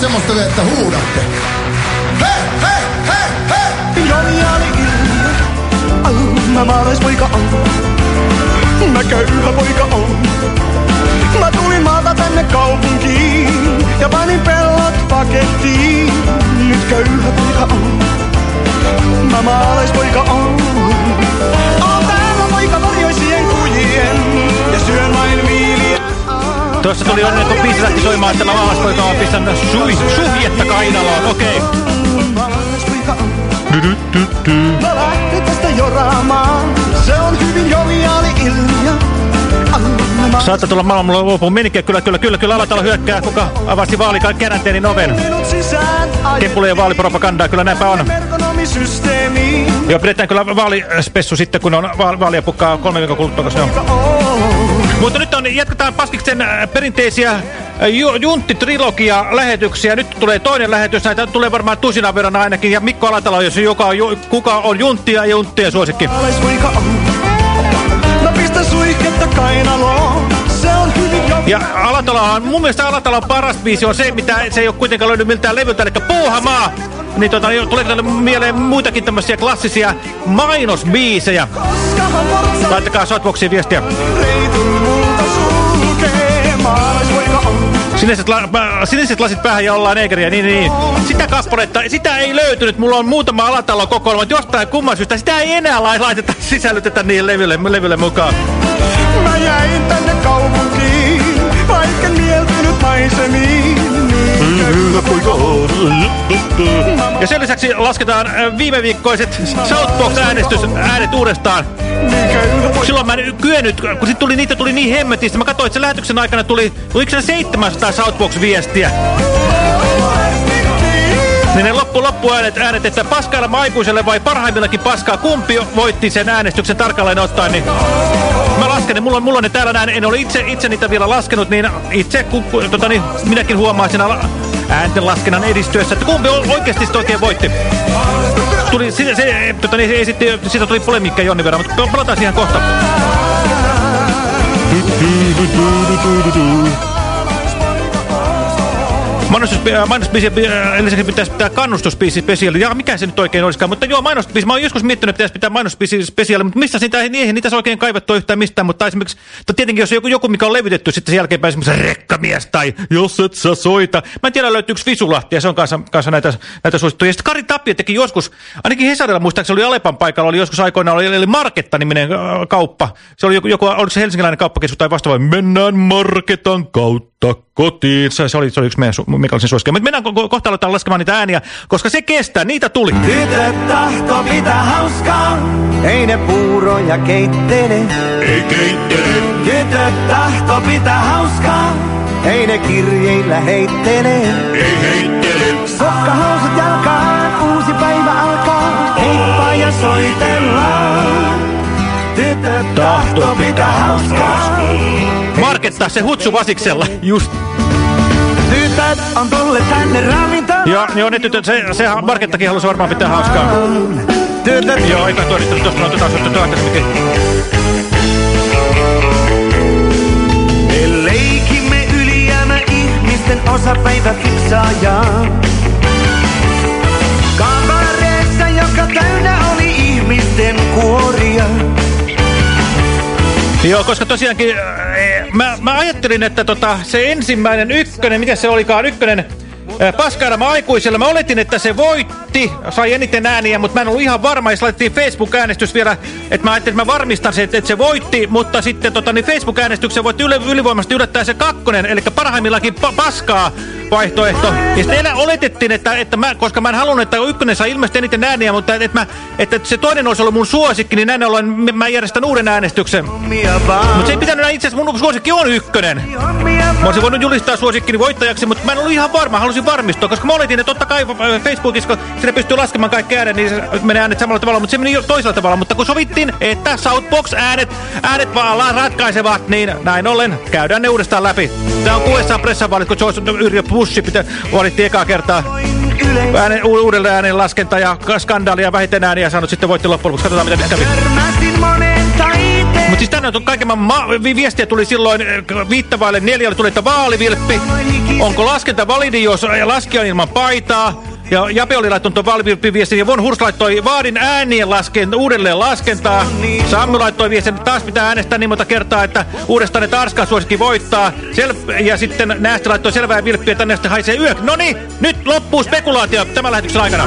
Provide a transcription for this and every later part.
semmoista vielä, että huudatte. Hei, hei, hei, hei! Joviaali ilmiö, oh, mä maalaispoika on. Mä köyhä poika on. Mä tulin maalta tänne kaupunkiin ja panin pellot pakettiin. Nyt köyhä poika on. Mä maalaispoika on. Oon täällä poika varjoisien kujien Tuossa tuli onneen, kun biisi lähti soimaan, että mä maalaispoika on pistänyt sui, suhjetta kainaloon. Okei. On. Mä lähden tästä joraamaan. Se on hyvin joviaali ilmiö. Maalaispoika Saattaa tulla maailman lopun menikin. Kyllä, kyllä, kyllä, kyllä. Alatalo hyökkää. Kuka avasi vaalikaranteenin oven? minut sisään. Kepulee vaalipropagandaa. Kyllä näinpä on. Joo, pidetään kyllä vaalispessu sitten, kun on va vaalia pukkaa kolme viikon kuluttua, koska se on. Mutta nyt on, jatketaan Paskiksen äh, perinteisiä äh, ju Juntti-trilogia lähetyksiä. Nyt tulee toinen lähetys, näitä tulee varmaan tusinan verran ainakin. Ja Mikko Alatalo, jos joka on, ju kuka on Junttia ja Junttien suosikki. Mä pistän suihketta kainaloon. Ja Alatalo on, mun mielestä Alatalon paras biisi on se, mitä se ei ole kuitenkaan löydy miltään levyltä, eli Puuhamaa. Niin niin tuleeko teille mieleen muitakin tämmöisiä klassisia mainosbiisejä? Laittakaa Shotboxiin viestiä. Siniset, la, siniset lasit päähän ja ollaan neegeriä, niin, niin. Sitä kappaletta, sitä ei löytynyt. Mulla on muutama alatalo kokoelma, mutta jostain kumman syystä sitä ei enää lai- laiteta, sisällytetä niihin levylle, levylle mukaan. Mä jäin tänne kaupunkiin. Vaikka mieltynyt maisemiin. Ja sen lisäksi lasketaan äh, viime viikkoiset Southbox-äänestys äänet uudestaan. Silloin mä en kyennyt, kun sit tuli, niitä tuli niin hemmetistä. Mä katsoin, että sen lähetyksen aikana tuli, oliko se 700 Southbox-viestiä. Niin ne loppu, loppuäänet, äänet, että paskailla aikuiselle vai parhaimmillakin paskaa, kumpi voitti sen äänestyksen tarkalleen ottaen, niin mä lasken, ne, mulla, mulla on ne täällä näin, en ole itse, itse niitä vielä laskenut, niin itse, kun- tota, niin, minäkin huomaan siinä la- äänten laskennan edistyessä, että kumpi oikeasti sitten oikein voitti. Tuli, se, se, tota, niin, se esitti, siitä tuli polemiikka Jonni verran, mutta palataan siihen kohta. Mainostus, äh, mainosbiisi, äh, lisäksi pitäisi pitää kannustusbiisi spesiaali. Ja mikä se nyt oikein olisikaan, mutta joo, mainosbiisi. Mä oon joskus miettinyt, että pitäisi pitää mainosbiisi spesiaali, mutta missä niitä, ei- niihin niitä oikein kaivettu yhtään mistään, mutta esimerkiksi, tietenkin jos joku, joku mikä on levitetty sitten sen jälkeenpäin esimerkiksi rekkamies tai jos et sä soita. Mä en tiedä löytyykö Visulahti ja se on kanssa, kanssa näitä, näitä suosittuja. Ja sitten Kari Tapio teki joskus, ainakin Hesarilla muistaakseni oli Alepan paikalla, oli joskus aikoinaan, oli, oli Marketta-niminen äh, kauppa. Se oli joku, joku oliko se helsinkiläinen kauppakeskus tai vastaava, mennään Marketan kautta kotiin. Se, se, oli, se oli yksi meidän su Mikalaisen suosikki. Mutta mennään ko ko kohta aletaan laskemaan niitä ääniä, koska se kestää, niitä tuli. Tytöt tahto pitää hauskaa, ei ne puuroja keittele. Ei keittele. Tytöt tahto pitää hauskaa, ei ne kirjeillä heittele. Ei heittele. Sokkahousut jalkaan, uusi päivä alkaa, heippa ja soitellaan. Tytöt tahto pitää hauskaa. Marketta, se hutsu vasiksella. Just. Tytöt on tulleet tänne ravintolaan. Ja joo, ne tytöt, se, se Markettakin halusi varmaan pitää hauskaa. Tytöt Joo, eikä todistunut, tuosta on tota soittu aikaisemminkin. Me leikimme ylijäämä ihmisten osapäivä fiksaajaa. Kavareessa, joka täynnä oli ihmisten kuoria. Joo, koska tosiaankin mä, mä ajattelin, että tota, se ensimmäinen ykkönen, mikä se olikaan, ykkönen paskailema aikuisella, mä oletin, että se voitti, sai eniten ääniä, mutta mä en ollut ihan varma, ja laitettiin Facebook-äänestys vielä, että mä ajattelin, että mä varmistan sen, että, se voitti, mutta sitten tota, niin Facebook-äänestyksen voitti yle, ylivoimasti yllättää se kakkonen, eli parhaimmillakin pa paskaa vaihtoehto. Ja sitten enää oletettiin, että, että mä, koska mä en halunnut, että ykkönen saa ilmeisesti eniten ääniä, mutta että, mä, että se toinen olisi ollut mun suosikki, niin näin ollen mä järjestän uuden äänestyksen. Mutta se ei pitänyt itse asiassa, mun suosikki on ykkönen. Mä olisin voinut julistaa suosikkini voittajaksi, mutta mä en ollut ihan varma, halusin varmistua, koska mä oletin, että totta kai äh, Facebookissa, kun sinne pystyy laskemaan kaikki äänet, niin se menee äänet samalla tavalla, mutta se meni toisella tavalla. Mutta kun sovittiin, että Southbox-äänet äänet vaan ratkaisevat, niin näin ollen käydään ne uudestaan läpi. Tämä on USA pressavaalit, kun George Yrjö Bush pitä, valittiin ekaa kertaa äänen, uudelleen äänen laskenta ja skandaalia vähiten ääniä saanut sitten voitti loppujen lopuksi. Katsotaan, miten kävi. Mutta siis tänne on kaiken maailman vi viestiä tuli silloin eh, viittavaille neljälle tuli, että vaalivilppi. Onko laskenta validi, jos laskija on ilman paitaa? Ja Jape oli laittanut tuon vaalivilppiviestin ja Von Hurs laittoi vaadin äänien lasken, uudelleen laskentaa. Sammy laittoi viestin, että taas pitää äänestää niin monta kertaa, että uudestaan että Tarskan suosikin voittaa. Sel ja sitten Näästä laittoi selvää vilppiä, että sitten haisee yö. No niin, nyt loppuu spekulaatio tämän lähetyksen aikana.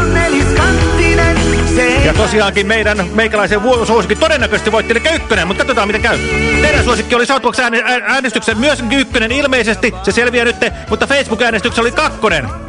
Ja tosiaankin meidän meikäläisen suosikki todennäköisesti voitti eli ykkönen, mutta katsotaan miten käy. Teidän suosikki oli saatuaksi äänestyksen myös ykkönen ilmeisesti, se selviää nyt, mutta Facebook-äänestyksessä oli kakkonen.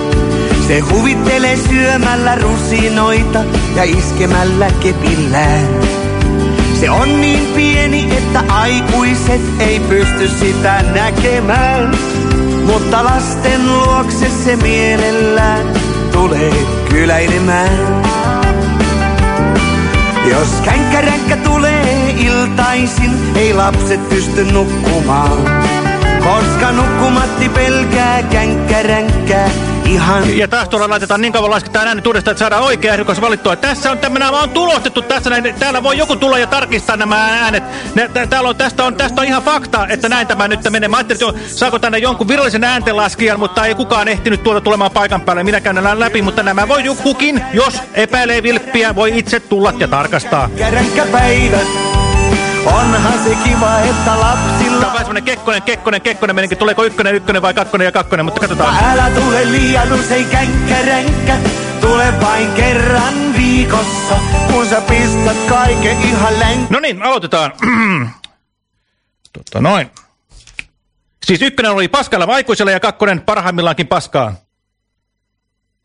Se huvittelee syömällä rusinoita ja iskemällä kepillään. Se on niin pieni, että aikuiset ei pysty sitä näkemään. Mutta lasten luokse se mielellään tulee kyläilemään. Jos känkkäränkkä tulee iltaisin, ei lapset pysty nukkumaan. Koska nukkumatti pelkää känkkäränkkää ihan... Ja taas tuolla laitetaan niin kauan lasketaan äänet uudestaan, että saadaan oikea ehdokas valittua. Tässä on tämmöinen, on tulostettu tässä näin. Täällä voi joku tulla ja tarkistaa nämä äänet. Ne, täällä on, tästä, on, tästä on ihan fakta, että näin tämä nyt menee. Mä ajattelin, että saako tänne jonkun virallisen ääntenlaskijan, mutta ei kukaan ehtinyt tuoda tulemaan paikan päälle. Minä käyn nämä läpi, mutta nämä voi kukin, jos epäilee vilppiä, voi itse tulla ja tarkastaa. Käränkkäpäivät Onhan se kiva, että lapsilla... Tämä on vähän semmonen kekkonen, kekkonen, kekkonen meninkin. Tuleeko ykkönen, ykkönen vai kakkonen ja kakkonen, mutta katsotaan. Älä tule liian usein känkkäränkkä. Tule vain kerran viikossa, kun sä pistät kaiken ihan länk... No niin, aloitetaan. Totta noin. Siis ykkönen oli paskalla vaikuisella ja kakkonen parhaimmillaankin paskaa.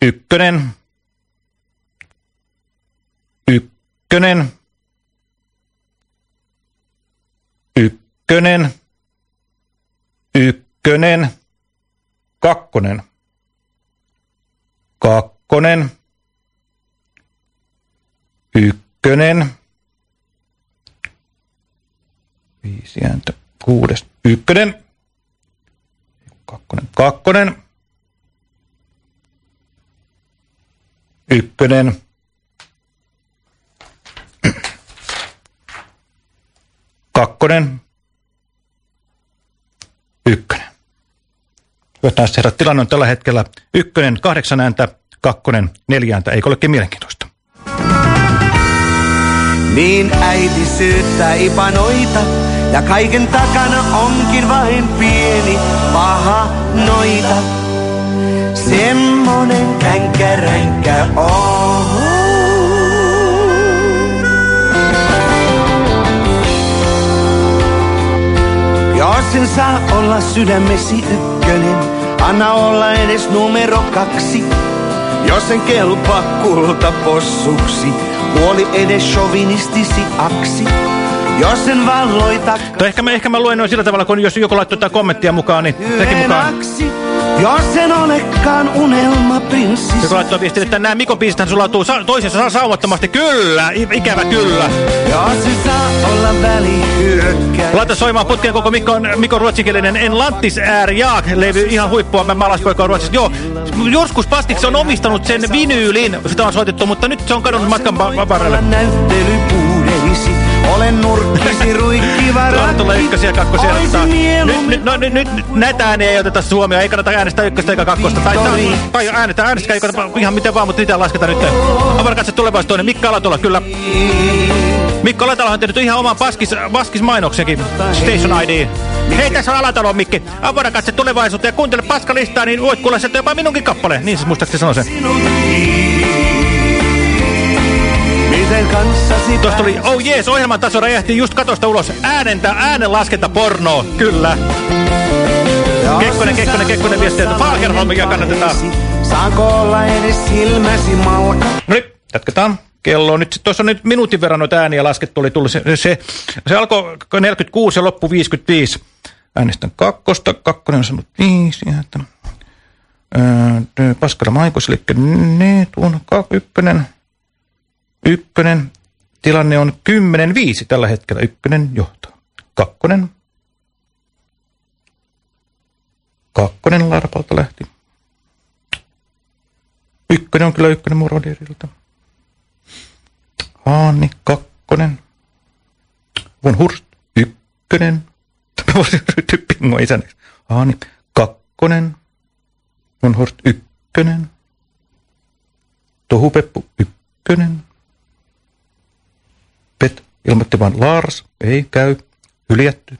Ykkönen. Ykkönen. Ykkönen. Ykkönen. Kakkonen. Kakkonen. Ykkönen. Viisi ääntä. Kuudes. Ykkönen. Kakkonen. Kakkonen. Ykkönen. Kakkonen. Ykkönen. Hyvät naiset herrat, tilanne on tällä hetkellä ykkönen, kahdeksan ääntä, kakkonen, neljä ääntä. Eikö olekin mielenkiintoista? Niin äiti syyttää ipanoita ja kaiken takana onkin vain pieni paha noita. Semmonen känkäränkä on. En saa olla sydämesi ykkönen, anna olla edes numero kaksi. Jos en kelpaa kulta possuksi, huoli edes sovinistisi aksi. Jos en valloita... Tai ehkä mä, ehkä mä luen noin sillä tavalla, kun jos joku laittaa kommenttia mukaan, niin sekin mukaan. Jos en olekaan unelmaprinssi. Joku laittoi viestin, että nämä Mikon biisit sulautuu sa toisensa saumattomasti. Kyllä, ikävä kyllä. Jos se saa olla välihyökkäys. Laita soimaan putkeen koko Mikon, Mikon ruotsinkielinen En Lantis är jag levy ihan huippua. Mä malaspoika on ruotsissa. Joo, joskus Pastiksi on omistanut sen vinyylin. Sitä on soitettu, mutta nyt se on kadonnut matkan varrelle. Näyttelypuudeisi. Olen nurkkisi ruikkiva Tuolla tulee ykkösiä ja kakkosia. Nyt, nyt, no, nyt, nyt näitä ääniä ei oteta Suomea. Ei kannata äänestää ykköstä eikä kakkosta. Tai, tai, tai äänestää, äänestää ei kannata ihan miten vaan, mutta niitä lasketaan nyt. Avarakatse tulevaisuustoinen. Mikka Alatola, kyllä. Mikko Alatalo on tehnyt ihan oman paskis, paskis mainoksenkin. Station ID. Hei, tässä on Alatalo Mikki. Avarakatse tulevaisuuteen ja kuuntele paskalistaa, niin voit kuulla sieltä jopa minunkin kappale. Niin se muistaakseni sanoi sen. Kanssasi Tuosta tuli, oh jees, ohjelman taso räjähti just katosta ulos. Äänentä, äänenlaskenta porno, kyllä. Kekkonen, Kekkonen, Kekkonen viesti, että Fagerholmia kannatetaan. Saanko olla edes silmäsi malka? No niin, jatketaan. Kello on nyt, tuossa on nyt minuutin verran noita ääniä laskettu, oli tullut se, se, se alkoi 46 ja loppu 55. Äänestän kakkosta. Kakkonen on saanut viisi ääntä. Öö, Paskara Maikos, eli ne, tuon ykkönen. Ykkönen. Tilanne on 10-5 tällä hetkellä. Ykkönen johtaa. Kakkonen. Kakkonen Larpalta lähti. Ykkönen on kyllä ykkönen Moroderilta. Haani, kakkonen. Von Hurst, ykkönen. Pingo isänneksi. Haani, kakkonen. Von Hurst, ykkönen. Tohupeppu, ykkönen. Pet ilmoitti vain Lars, ei käy, hyljätty.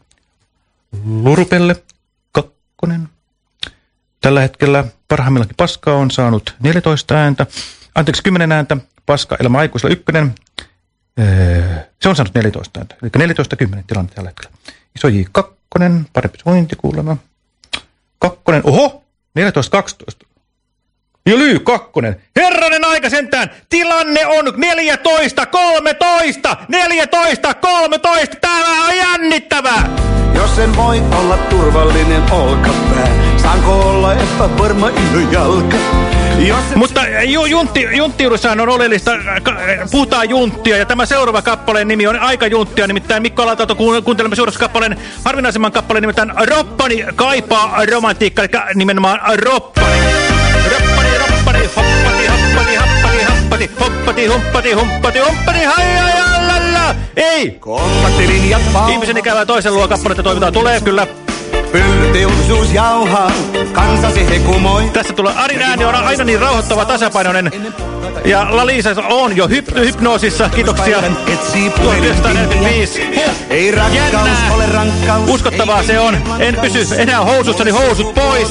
Lurupelle, kakkonen. Tällä hetkellä parhaimmillakin Paska on saanut 14 ääntä, anteeksi 10 ääntä, Paska elämä aikuisella ykkönen, se on saanut 14 ääntä, eli 14-10 tilanne tällä hetkellä. Iso J2, parempi sointi kuulemma. Kakkonen, oho, 14-12. Lyy kakkonen. Herranen aika sentään. Tilanne on 14, 13, 14, 13. Tämä on jännittävää. Jos en voi olla turvallinen olkapää, saanko olla epävarma jalka? Jos en... Mutta ju, juntti, junttiudussahan on oleellista, ka, puhutaan junttia, ja tämä seuraava kappaleen nimi on aika junttia, nimittäin Mikko Alatauto kuuntelemme seuraavaksi kappaleen, harvinaisemman kappaleen nimittäin Roppani kaipaa romantiikkaa, eli nimenomaan Roppani. Roppani, roppani, hoppati, hoppati, hoppati, hoppati, hoppati, humpati, humpati, humpati, hai, hai, lalla. Ei! Kontaktilinjat. Ihmisen ikävää toisen luo kappaletta toimitaan. Tulee kyllä. Pylteollisuus jauhaa, kansasi hekumoi. Tässä tulee Arin ääni on aina niin rauhoittava, tasapainoinen. Ja Lalisa on jo hyp hypnoosissa. Kiitoksia. Etsii 1945. Ei rakkaus ole rankkaus. Uskottavaa se on. En pysy enää housussani housut pois.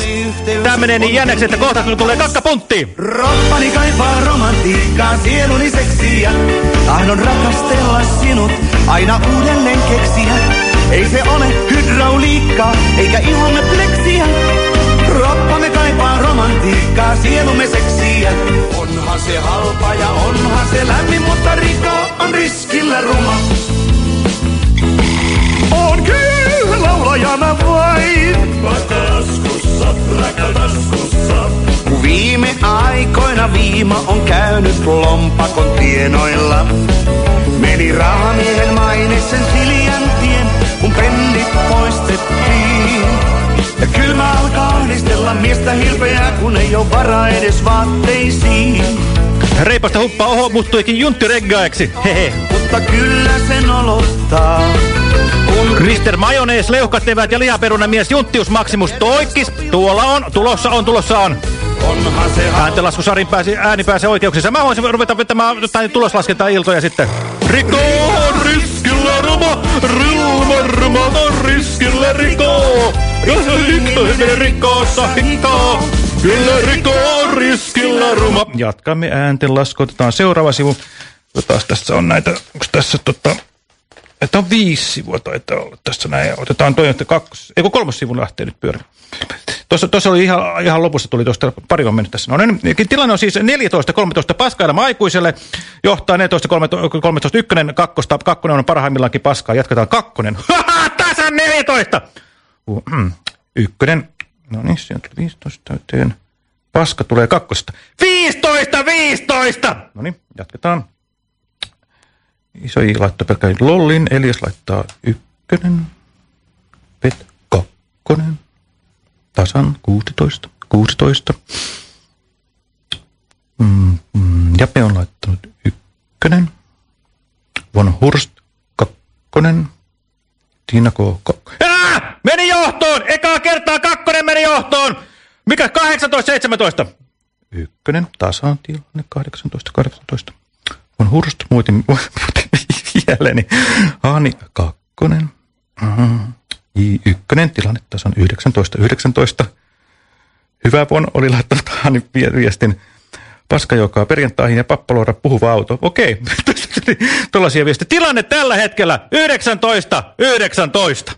Tää menee niin jännäksi, että kohta kun tulee kakkapuntti. Roppani kaipaa romantiikkaa, sieluni seksiä. Tahdon rakastella sinut, aina uudelleen keksiä. Ei se ole hydrauliikkaa, eikä ihomme pleksiä. Roppamme kaipaa romantiikkaa, sielumme seksiä. Onhan se halpa ja onhan se lämmin, mutta riko on riskillä ruma. On kyllä laulajana vain. Vaikka taskussa, taskussa. Kun viime aikoina viima on käynyt lompakon tienoilla. Meni rahamiehen maine sen siljän poistettiin. Ja kylmä alkaa ahdistella miestä hilpeää, kun ei oo varaa edes vaatteisiin. Reipasta huppaa, oho, muuttuikin junttireggaeksi. Hehe. Mutta kyllä sen olottaa, Mr. Majonees, leuhkat, ja lihaperunamies Junttius Maximus Toikkis. Tuolla on, tulossa on, tulossa on. Onhan se. Ääntenlaskusarin pääsi, ääni pääsee oikeuksissa. Mä voisin ruveta vetämään jotain tuloslaskentaa iltoja sitten. Riko on riskillä ruma, rilma rumata riskillä riko. Jos on rikko, menee rikkoossa hikkaa. Kyllä riko on riskillä ruma. Jatkamme ääntenlaskua, otetaan seuraava sivu. Jotas tässä on näitä, onko tässä tota... Että on viisi sivua taitaa olla tässä näin. Otetaan toi, että kaksi, eikö kolmas sivu lähtee nyt pyörimään. Tuossa, tuossa oli ihan, ihan lopussa tuli tuosta pari on mennyt tässä. No niin, tilanne on siis 14-13 paskailma aikuiselle, johtaa 14-13 ykkönen, kakkosta, kakkonen on parhaimmillaankin paskaa, jatketaan kakkonen. Haha, tasan 14! Uh, mm, ykkönen, no niin, sieltä tuli 15 täyteen. Paska tulee kakkosesta. 15, 15! No niin, jatketaan. Iso I laittaa pelkkä lollin, Elias laittaa ykkönen, Pet kakkonen, tasan 16, 16. Mm, mm, Jape on laittanut ykkönen, Von Hurst kakkonen, Tiina K. Meni johtoon! Ekaa kertaa kakkonen meni johtoon! Mikä 18-17? Ykkönen, tasan tilanne 18, 18. On Hurst muuten, muuten jälleen. Haani kakkonen. Mm. J1 tilanne tasan 19, 19. Hyvä Von oli laittanut Haani viestin. Paska joka perjantaihin ja pappaloida puhuva auto. Okei, tuollaisia viestejä. Tilanne tällä hetkellä 19, 19.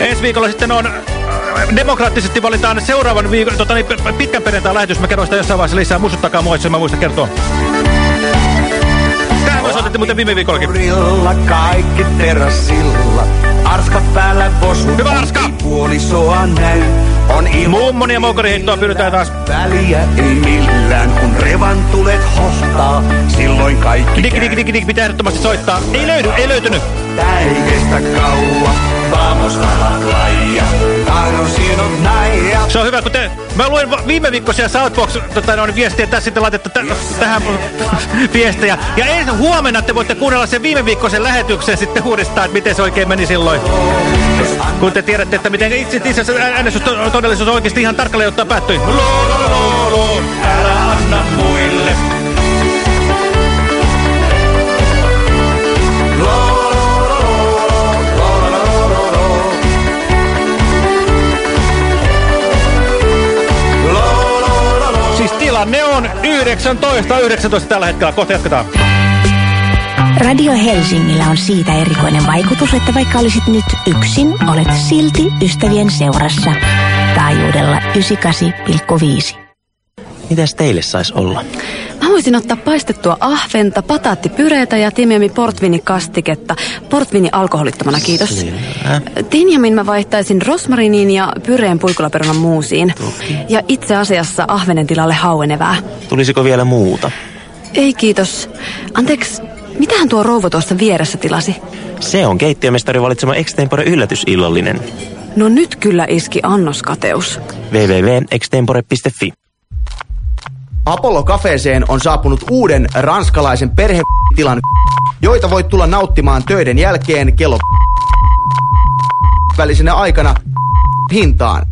Ensi viikolla sitten on demokraattisesti valitaan seuraavan viikon, tota, niin, pitkän perjantain lähetys. Mä kerron sitä jossain vaiheessa lisää. Muistuttakaa mua, jos mä muista kertoa. Soitti muuten viime viikollakin. kaikki terassilla. Arskat päällä vosu. Hyvä Arska! Puolisoa näy. On. Mummoni ja moukari heittoa pyydetään taas. Väliä ei millään, kun revan tulet hohtaa. Silloin kaikki Dik, dik, dik, dik, pitää ehdottomasti soittaa. Ei löydy, ei löytynyt. Tää ei kestä kauan. Vamos sinut näin ja Se on hyvä, kun te... Mä luen va- viime viikkoisia Southbox tota, noin, viestiä, tässä sitten laitetta tä tähän viestejä. Ja ensin huomenna te voitte kuunnella sen viime viikkoisen lähetyksen sitten uudestaan, että miten se oikein meni silloin. Kun te tiedätte, että miten itse asiassa äänestys to todellisuus oikeasti ihan tarkalleen ottaa päättyi. Älä anna muille. 19, 19 tällä hetkellä. Kohta jatketaan. Radio Helsingillä on siitä erikoinen vaikutus, että vaikka olisit nyt yksin, olet silti ystävien seurassa. Taajuudella 98,5. Mitäs teille sais olla? Mä voisin ottaa paistettua ahventa, pataattipyreitä ja timjami portvinikastiketta. Portvini alkoholittomana, kiitos. Tinjamin mä vaihtaisin rosmariniin ja pyreen puikulaperunan muusiin. Ja itse asiassa ahvenen tilalle hauenevää. Tulisiko vielä muuta? Ei kiitos. Anteeksi, mitähän tuo rouva tuossa vieressä tilasi? Se on keittiömestari valitsema extempore yllätysillallinen. No nyt kyllä iski annoskateus. www.extempore.fi Apollo Cafeeseen on saapunut uuden ranskalaisen perhetilan, joita voit tulla nauttimaan töiden jälkeen kello välisenä aikana hintaan.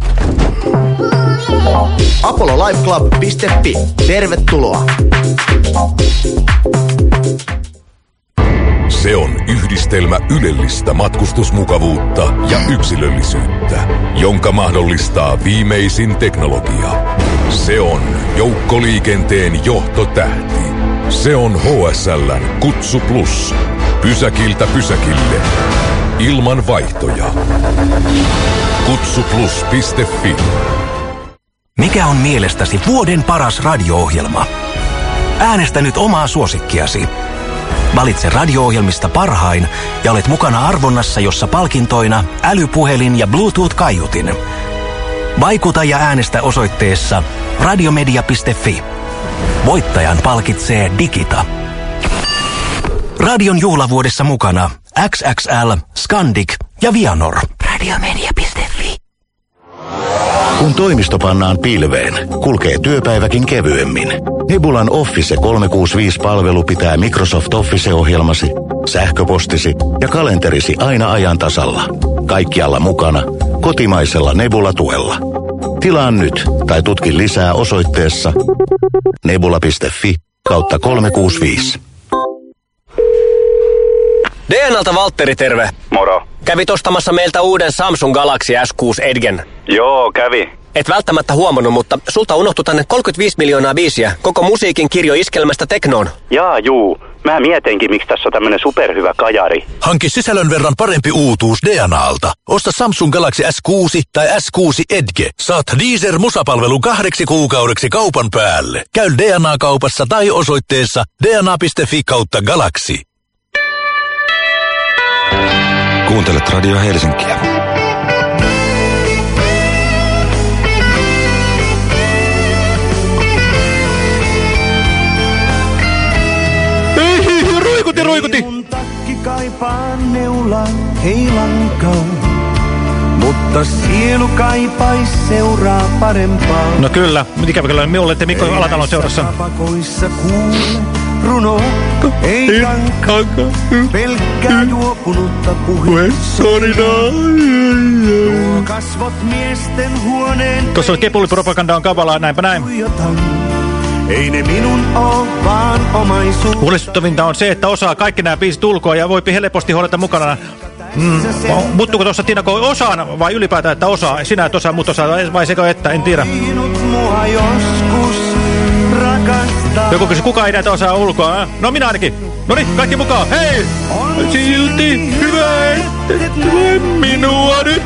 apollolifeclub.fi. Tervetuloa. Se on yhdistelmä ylellistä matkustusmukavuutta ja yksilöllisyyttä, jonka mahdollistaa viimeisin teknologia. Se on joukkoliikenteen johtotähti. Se on HSLn Kutsu Plus. Pysäkiltä pysäkille. Ilman vaihtoja. Kutsuplus.fi Mikä on mielestäsi vuoden paras radio-ohjelma? Äänestä nyt omaa suosikkiasi. Valitse radio-ohjelmista parhain ja olet mukana arvonnassa, jossa palkintoina älypuhelin ja Bluetooth-kaiutin. Vaikuta ja äänestä osoitteessa radiomedia.fi. Voittajan palkitsee Digita. Radion juhlavuodessa mukana XXL, Scandic ja Vianor. Radiomedia.fi. Kun toimisto pannaan pilveen, kulkee työpäiväkin kevyemmin. Nebulan Office 365-palvelu pitää Microsoft Office-ohjelmasi, sähköpostisi ja kalenterisi aina ajan tasalla. Kaikkialla mukana, kotimaisella Nebula-tuella. Tilaa nyt tai tutki lisää osoitteessa nebula.fi kautta 365. DNAlta Valtteri, terve. Moro. Kävit ostamassa meiltä uuden Samsung Galaxy S6 Edgen. Joo, kävi. Et välttämättä huomannut, mutta sulta unohtui tänne 35 miljoonaa biisiä koko musiikin kirjo iskelmästä teknoon. Jaa, juu. Mä mietinkin, miksi tässä on tämmönen superhyvä kajari. Hanki sisällön verran parempi uutuus DNAlta. Osta Samsung Galaxy S6 tai S6 Edge. Saat Deezer musapalvelun kahdeksi kuukaudeksi kaupan päälle. Käy DNA-kaupassa tai osoitteessa dna.fi kautta galaxy. Kuuntelet Radio Helsinkiä. Ruikuti. Mun takki kaipaa neulan, ei lankaa. Mutta sielu kaipais seuraa parempaa. No kyllä, ikävä kyllä minulle, että Mikko Alatalon seurassa. Pakoissa kuule runo, ei kankaa. Pelkkää juopunutta puhesorinaa. Tuo kasvot miesten huoneen Tuossa on kepulipropaganda on kavalaa, näinpä näin. tuijotan. Ei ne minun oo, vaan omaisuus. Huolestuttavinta on se, että osaa kaikki nämä biisit ulkoa ja voi helposti hoidata mukana. Mm. Muuttuuko tuossa Tiina, kun osaan vai ylipäätään, että osaa? Sinä et osaa, mutta osaa vai sekö että, en tiedä. Minut mua joskus rakastaa. Joku kysyi, kuka ei näitä osaa ulkoa? Äh? No minä ainakin. No niin, kaikki mukaan. Hei! Silti hyvä, että minua nyt.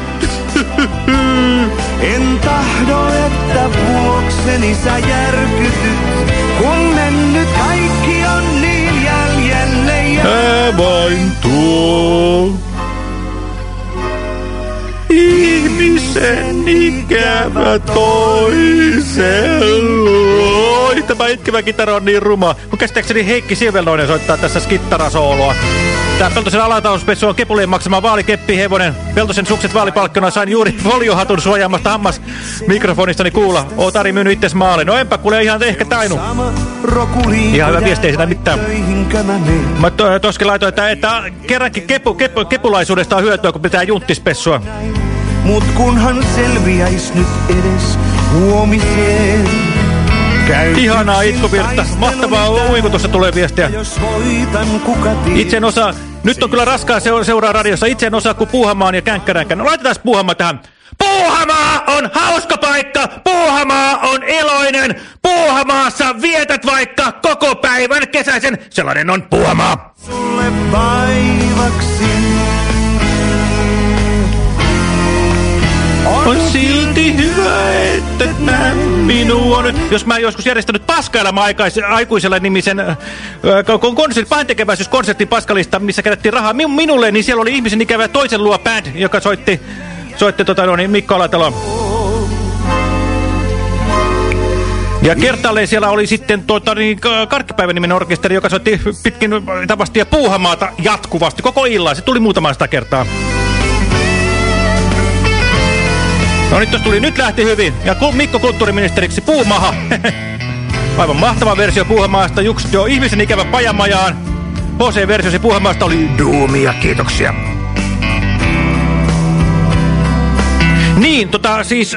En tahdo, että vuokseni sä järkytyt, kun mennyt kaikki on niin jäljelle jäljelle. vain tuo ihmisen ikävä toisella. Oi, tämä itkevä kitara on niin ruma. Mun käsittääkseni Heikki Silvelnoinen soittaa tässä skittarasooloa. Tää Peltosen alatausspessu on Kepuleen maksama vaalikeppi hevonen. Peltosen sukset vaalipalkkona sain juuri foliohatun suojaamasta hammas mikrofonistani kuulla. Oot Ari myynyt itses maalle. No enpä kuule ihan ehkä tainu. Ihan hyvä viesti, ei sitä mitään. Mä to, toskin laitoin, että, että kerrankin kepu, kepu, kepulaisuudesta on hyötyä, kun pitää junttispessua. Mut kunhan selviäis nyt edes huomiseen. Ihanaa itkuvirta. Mahtavaa uikutusta tulee viestiä. Voitan, Itse en osaa, nyt on kyllä raskaa se seuraa radiossa, itse en osaa kuin Puuhamaan ja Känkkäränkän. No laitetaan Puuhamaa tähän. Puuhamaa on hauska paikka, Puuhamaa on iloinen, Puuhamaassa vietät vaikka koko päivän kesäisen, sellainen on Puuhamaa. Sulle vaivaksi. On silti hyvä, että mä minua. Jos mä joskus järjestänyt paskailla aikuiselle nimisen äh, konsertin, pahantekeväisyyskonsertin paskalista, missä kerättiin rahaa min minulle, niin siellä oli ihmisen ikävä toisen luo band, joka soitti, soitti tota, no, niin Mikko Alatalo. Ja kertaalleen siellä oli sitten tuota, niin, Karkkipäivän nimen orkesteri, joka soitti pitkin tavasti ja puuhamaata jatkuvasti koko illan. Se tuli muutaman sitä kertaa. No nyt tuli, nyt lähti hyvin. Ja Mikko kulttuuriministeriksi Puumaha. Aivan mahtava versio Puuhamaasta. Juks jo ihmisen ikävä pajamajaan. HC-versiosi Puuhamaasta oli duumia. Kiitoksia. Niin, tota siis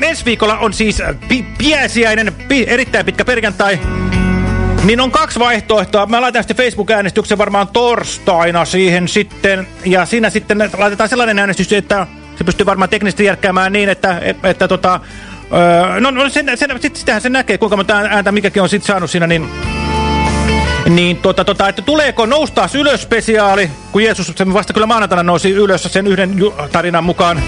ensi viikolla on siis piäsiäinen, erittäin pitkä perjantai. Niin on kaksi vaihtoehtoa. Mä laitan sitten Facebook-äänestyksen varmaan torstaina siihen sitten. Ja siinä sitten laitetaan sellainen äänestys, että se pystyy varmaan teknisesti järkkäämään niin, että, että, että tota, öö, no, no sen, sen, sit, sitähän se näkee, kuinka monta ääntä mikäkin on sitten saanut siinä, niin, niin tota, tota, että tuleeko noustaa ylös spesiaali, kun Jeesus vasta kyllä maanantaina nousi ylös sen yhden tarinan mukaan.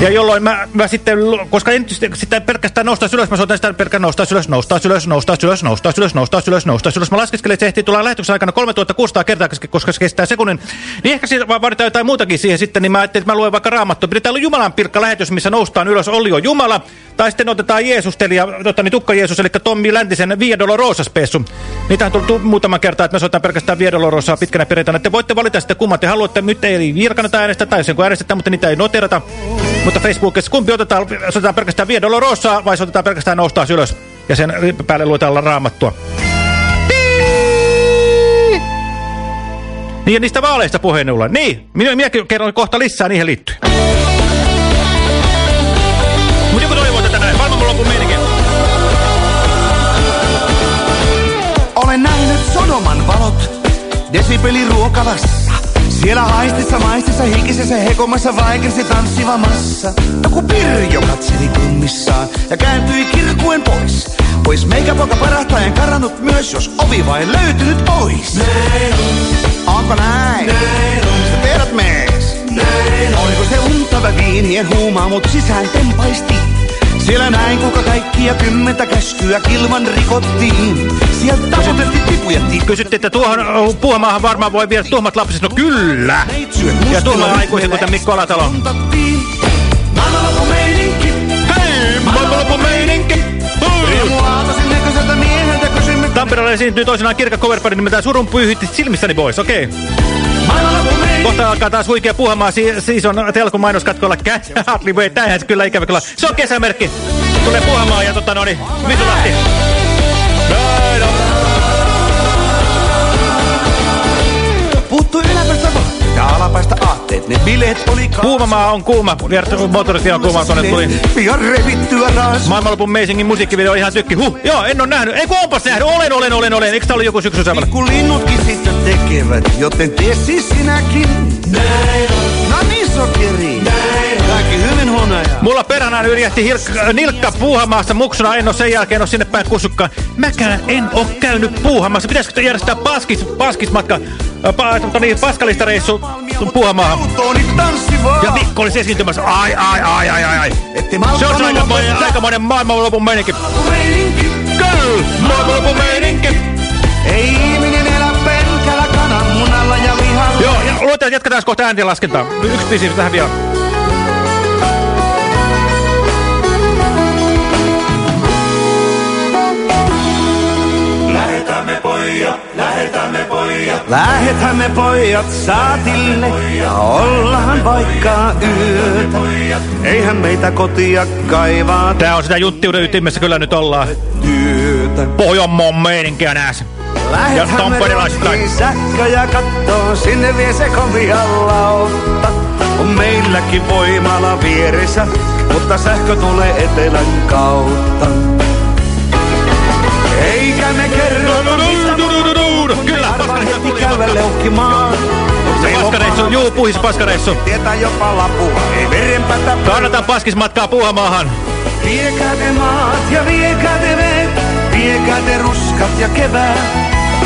Ja jolloin mä, mä sitten, koska en sitten pelkästään noustaa ylös, mä soitan sitä pelkästään noustaa ylös, noustaa ylös, noustaa ylös, noustaa ylös, noustaa ylös, noustaa ylös. Mä laskeskelin, että se ehtii tulla lähetyksen aikana 3600 kertaa, koska se kestää sekunnin. Niin ehkä siitä vaaditaan jotain muutakin siihen sitten, niin mä ajattelin, että mä luen vaikka raamattua. Pidetään Jumalan pirkka lähetys, missä noustaan ylös, oli on Jumala. Tai sitten otetaan Jeesustelija, totta, niin Tukka Jeesus, eli Tommi Läntisen Via Dolorosa spessu. Niitä on tullut muutaman kertaa, että me soitan pelkästään Via Dolorosaa pitkänä perjantaina. Te voitte valita sitten kummat te haluatte. Nyt ei virkana äänestä tai sen kun äänestetään, mutta niitä ei noterata. Mutta Facebookissa kumpi otetaan, otetaan pelkästään Via Dolorosaa vai otetaan pelkästään noustaa ylös ja sen päälle luetaan raamattua. Niin ja niistä vaaleista puheen ollen. Niin, minä, minäkin kerron kohta lisää niihin liittyen. Mutta joku toivoo tätä näin. Maailmanlopun meininki. Olen nähnyt Sodoman valot desibeliruokalassa. Siellä haistissa, maistissa, hikisessä, hekomassa, vaikeasti tanssiva massa. Joku Pirjo katseli kummissaan ja kääntyi kirkuen pois. Pois meikä poika parahtaen karannut myös, jos ovi vain löytynyt pois. Näin on. Onko näin? Näin on. Sä tiedät mees. Näin on. Oliko se untava viinien huumaa, mut sisään tempaisti. Siellä näin kuka kaikkia kymmentä käskyä kilman rikottiin. Sieltä taputeltiin tipuja Kysyttiin, että tuohon puuhamaahan varmaan voi viedä tuhmat lapset. No kyllä! Ja tuhmaa aikuisen, kuten Mikko Alatalo. Maailmanlopun meininki. Hei, maailmanlopun meininki! Tampereella esiintyy toisenaan kirkka coverpari nimeltään Surun pyyhytti silmissäni pois, okei. Okay. Kohta alkaa taas huikea puhamaa si season telkun mainoskatkolla Hartley Way. Tämähän kyllä ikävä kyllä. Se on kesämerkki. Tulee puhamaa ja tota noni. Visulahti. Näin on. Puuttuu vaatteet ja alapäistä aatteet. Ne bileet oli Kuumamaa on kuuma. Moottoritie on kuuma. Tuonne tuli. Pian revittyä raas. Maailmanlopun Meisingin musiikkivideo ihan tykki. Huh, joo, en oo nähnyt. Ei kun onpas nähnyt. Olen, olen, olen, olen. Eikö tää ollut joku syksysävällä? Kun linnutkin sitä tekevät, joten tee siis sinäkin. Näin on. No niin, sokeri. Kaikki hyvin huonoja. Mulla perhana yritti hilkka, nilkka puuhamaassa muksuna, en oo sen jälkeen oo sinne päin kusukkaan. Mäkään en oo käynyt puuhamaassa. Pitäisikö järjestää paskis, paskismatka, pa, to, niin, paskalistareissu puuhamaahan? Ja Mikko olisi esiintymässä. Ai, ai, ai, ai, ai, ai. Se on aikamoinen, aikamoinen maailmanlopun meininki. Kyllä, maailmanlopun meininki. Ei ihminen elä pelkällä kananmunalla ja lihalla. Joo, ja luotaan, jatketaan kohta ääntilaskentaa. Yksi biisi tähän vielä. Lähethän me pojat saatille ja ollahan vaikka yötä. Eihän meitä kotia kaivaa. Tää on sitä juttiuden ytimessä kyllä nyt ollaan. Työtä. Pohjanmaan meininkiä nääs. Ja tamperelaisittain. rohkiin sähköjä kattoo, sinne vie se kovia lautta. On meilläkin voimala vieressä, mutta sähkö tulee etelän kautta. Puhis paskareissu. Tietää jopa lapua, ei verenpätä Kannatan paskismatkaa Puuhamaahan. Viekää te maat ja viekää te veet, viekää te ruskat ja kevät.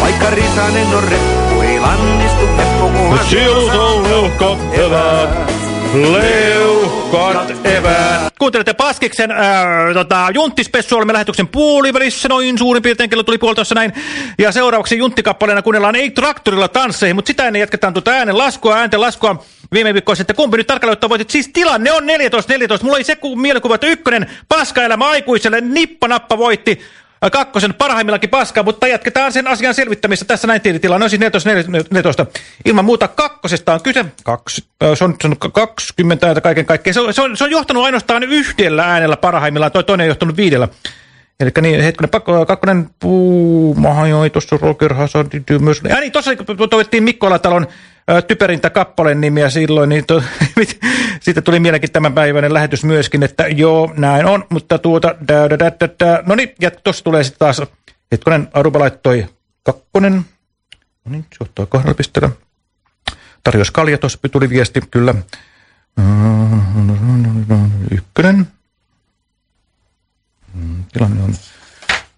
Vaikka risanen on reppu, ei lannistu heppu, kunhan Siut on leuhkat eväät. Leuhkat eväät. Kuuntelette Paskiksen ää, tota, junttispessu, olemme lähetyksen puolivälissä, noin suurin piirtein kello tuli puolitoista näin. Ja seuraavaksi junttikappaleena kuunnellaan Ei traktorilla tansseihin, mutta sitä ennen jatketaan tuota äänen laskua, äänten laskua viime viikkoa sitten. Kumpi nyt tarkalleen voitit? Siis tilanne on 14-14. Mulla ei se ku- mielikuva, että ykkönen paskaelämä aikuiselle nippanappa voitti kakkosen parhaimmillakin paskaa, mutta jatketaan sen asian selvittämistä. Tässä näin tilanne on siis 14, 14. Ilman muuta kakkosesta on kyse. Kaksi, se, on, se on 20 ääntä kaiken kaikkiaan. Se on, se, on, se on johtanut ainoastaan yhdellä äänellä parhaimmillaan, toi toinen on johtanut viidellä. Eli niin, hetkinen, pakko, kakkonen puumahajoi, tuossa Roger Hazard, myös. Ja niin, tuossa toivottiin Mikko Alatalon typerintä kappaleen nimiä silloin, niin to, siitä tuli tämän päiväinen lähetys myöskin, että joo, näin on, mutta tuota, da, da, da, da, da. no niin, ja tuossa tulee sitten taas, hetkonen, Aruba laittoi kakkonen, no niin, se ottaa kahdella pisteellä. Tarjous Kalja, tuossa tuli viesti, kyllä. Ykkönen. Mm, Tilanne on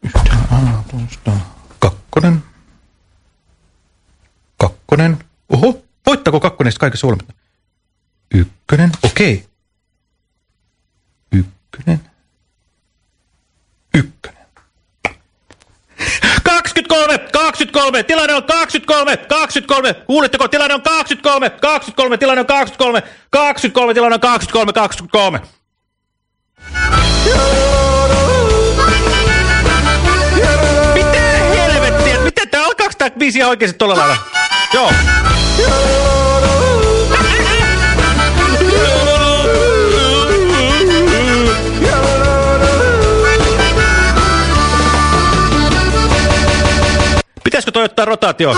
yhtä aamusta. Kakkonen. Kakkonen. Oho, voittako kakkonen kaikessa huolimatta? Ykkönen, okei. Ykkönen. Ykkönen. 23, 23, tilanne on 23, 23, kuulitteko, tilanne on 23, 23, tilanne on 23, 23, tilanne on 23, 23. Mitä helvettiä? Miten tää alkaako tää ihan oikeesti tolla lailla? Joo. Pitäisikö toi ottaa rotaatioon?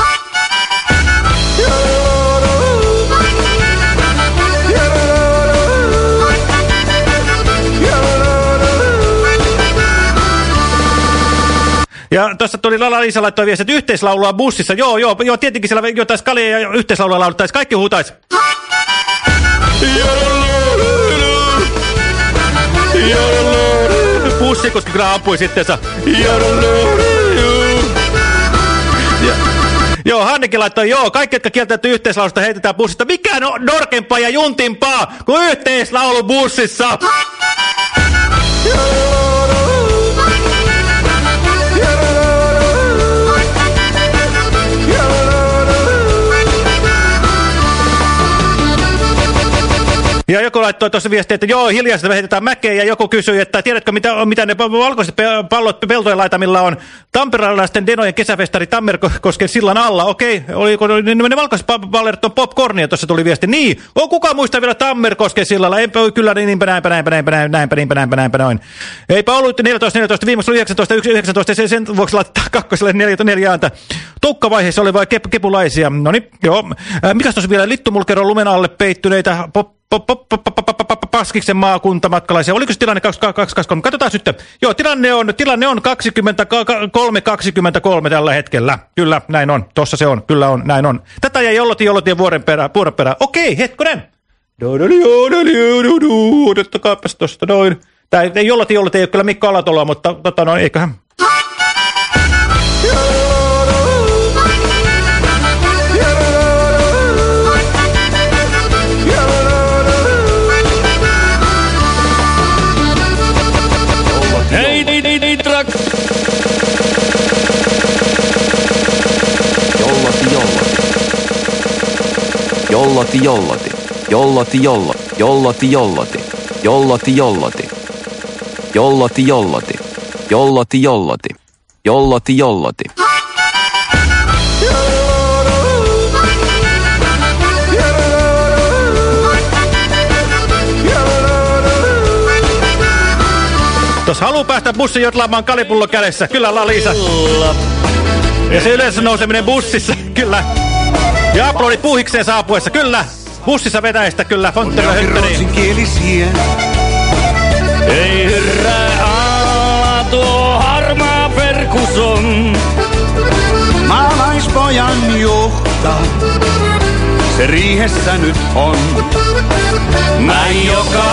Ja tuossa tuli Lala Liisa laittoi viesti, että yhteislaulua bussissa. Joo, joo, joo, tietenkin siellä jotain skalia ja yhteislaulua laulettaisiin. Kaikki huutais. Bussikuski kyllä ampui sittensa. Ja- Joo, Hannikin laittoi, joo, kaikki, jotka kieltäytyy yhteislaulusta, heitetään bussista. Mikä on norkempaa ja juntimpaa kuin yhteislaulu bussissa? Ja joku laittoi tuossa viestiä, että joo, hiljaisesti me heitetään mäkeä, ja joku kysyi, että tiedätkö, mitä, mitä ne valkoiset pallot peltojen laitamilla on? Tamperelaisten Denojen kesäfestari Tammerkosken sillan alla. Okei, oliko ne, ne valkoiset pallot on popcornia, tuossa tuli viesti. Niin, on kuka muistaa vielä Tammerkosken sillalla? Eipä kyllä niinpä näinpä näinpä näinpä näinpä näinpä niinpä näinpä näinpä noin. Eipä ollut 14, 14, viimeksi oli 19, 19, sen, sen vuoksi laittaa kakkoselle 4, 4 ääntä. Tukkavaiheessa oli vain kep, kepulaisia. No niin, joo. Äh, mikäs tuossa vielä littumulkero lumen alle peittyneitä pop, Paskiksen maakuntamatkalaisia. Oliko se tilanne 2223? Katsotaan sitten. Joo, tilanne on, tilanne on 23-23 tällä hetkellä. Kyllä, näin on. Tossa se on. Kyllä on, näin on. Tätä jäi jollotien jollotien vuoren perään. Perään. Okei, hetkonen. Odottakaapas tosta noin. Tää ei jollotien jollot ei ole kyllä Mikko Alatoloa, mutta tota noin, eiköhän. jollati jollati, jollati jollo. jollati jollati, jollati jollati, jollati jollati, jollati jollati, jollati jollati. Jos haluaa päästä bussin jotlaamaan kalipullo kädessä, kyllä Lalisa. Liisa. Ja se yleensä nouseminen bussissa, kyllä. Ja aplodit puuhikseen saapuessa, kyllä. Bussissa vetäistä, kyllä. Fontterilla Ruotsinkielisiä. Ei herää alla tuo harmaa perkuson. Maalaispojan johta, se riihessä nyt on. Mä joka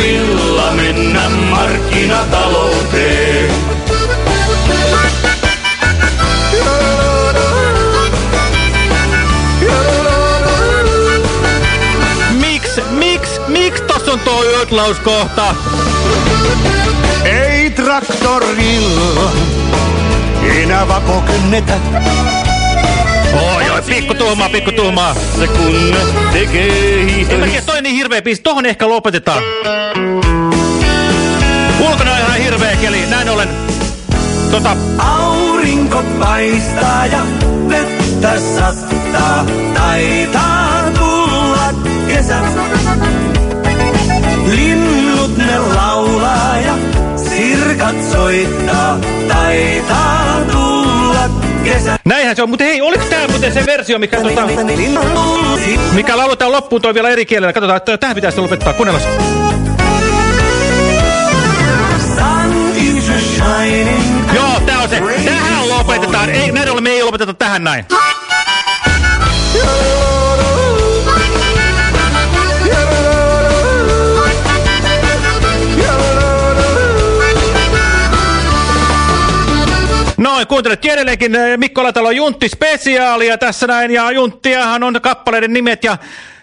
traktorilla mennä markkinatalouteen. Tossa on tuo yötlauskohta? Ei traktorilla enää vako kynnetä. Oi, oi, pikku tuhmaa, pikku tuhmaa. Se kun tekee En mä tiedä, toi on niin hirveä biisi. Tohon ehkä lopetetaan. Ulkona on ihan hirveä keli. Näin ollen. Tota, Aurinko paistaa ja vettä sattaa. Taitaa tulla kesä. Linnut ne laulaa ja sirkat soittaa. Taitaa tulla näinhän se on. Mutta hei, oliko tää muuten se versio, mikä, tota, mikä lauletaan loppuun toi vielä eri kielellä? Katsotaan, että tähän pitäisi lopettaa. Kuunnellaan. Joo, tää on se. Tähän lopetetaan. Ei, näin ollen me ei lopeteta tähän näin. Noin, kuuntelet edelleenkin eh, Mikko Latalon Juntti-spesiaalia tässä näin, ja Junttiahan on kappaleiden nimet, ja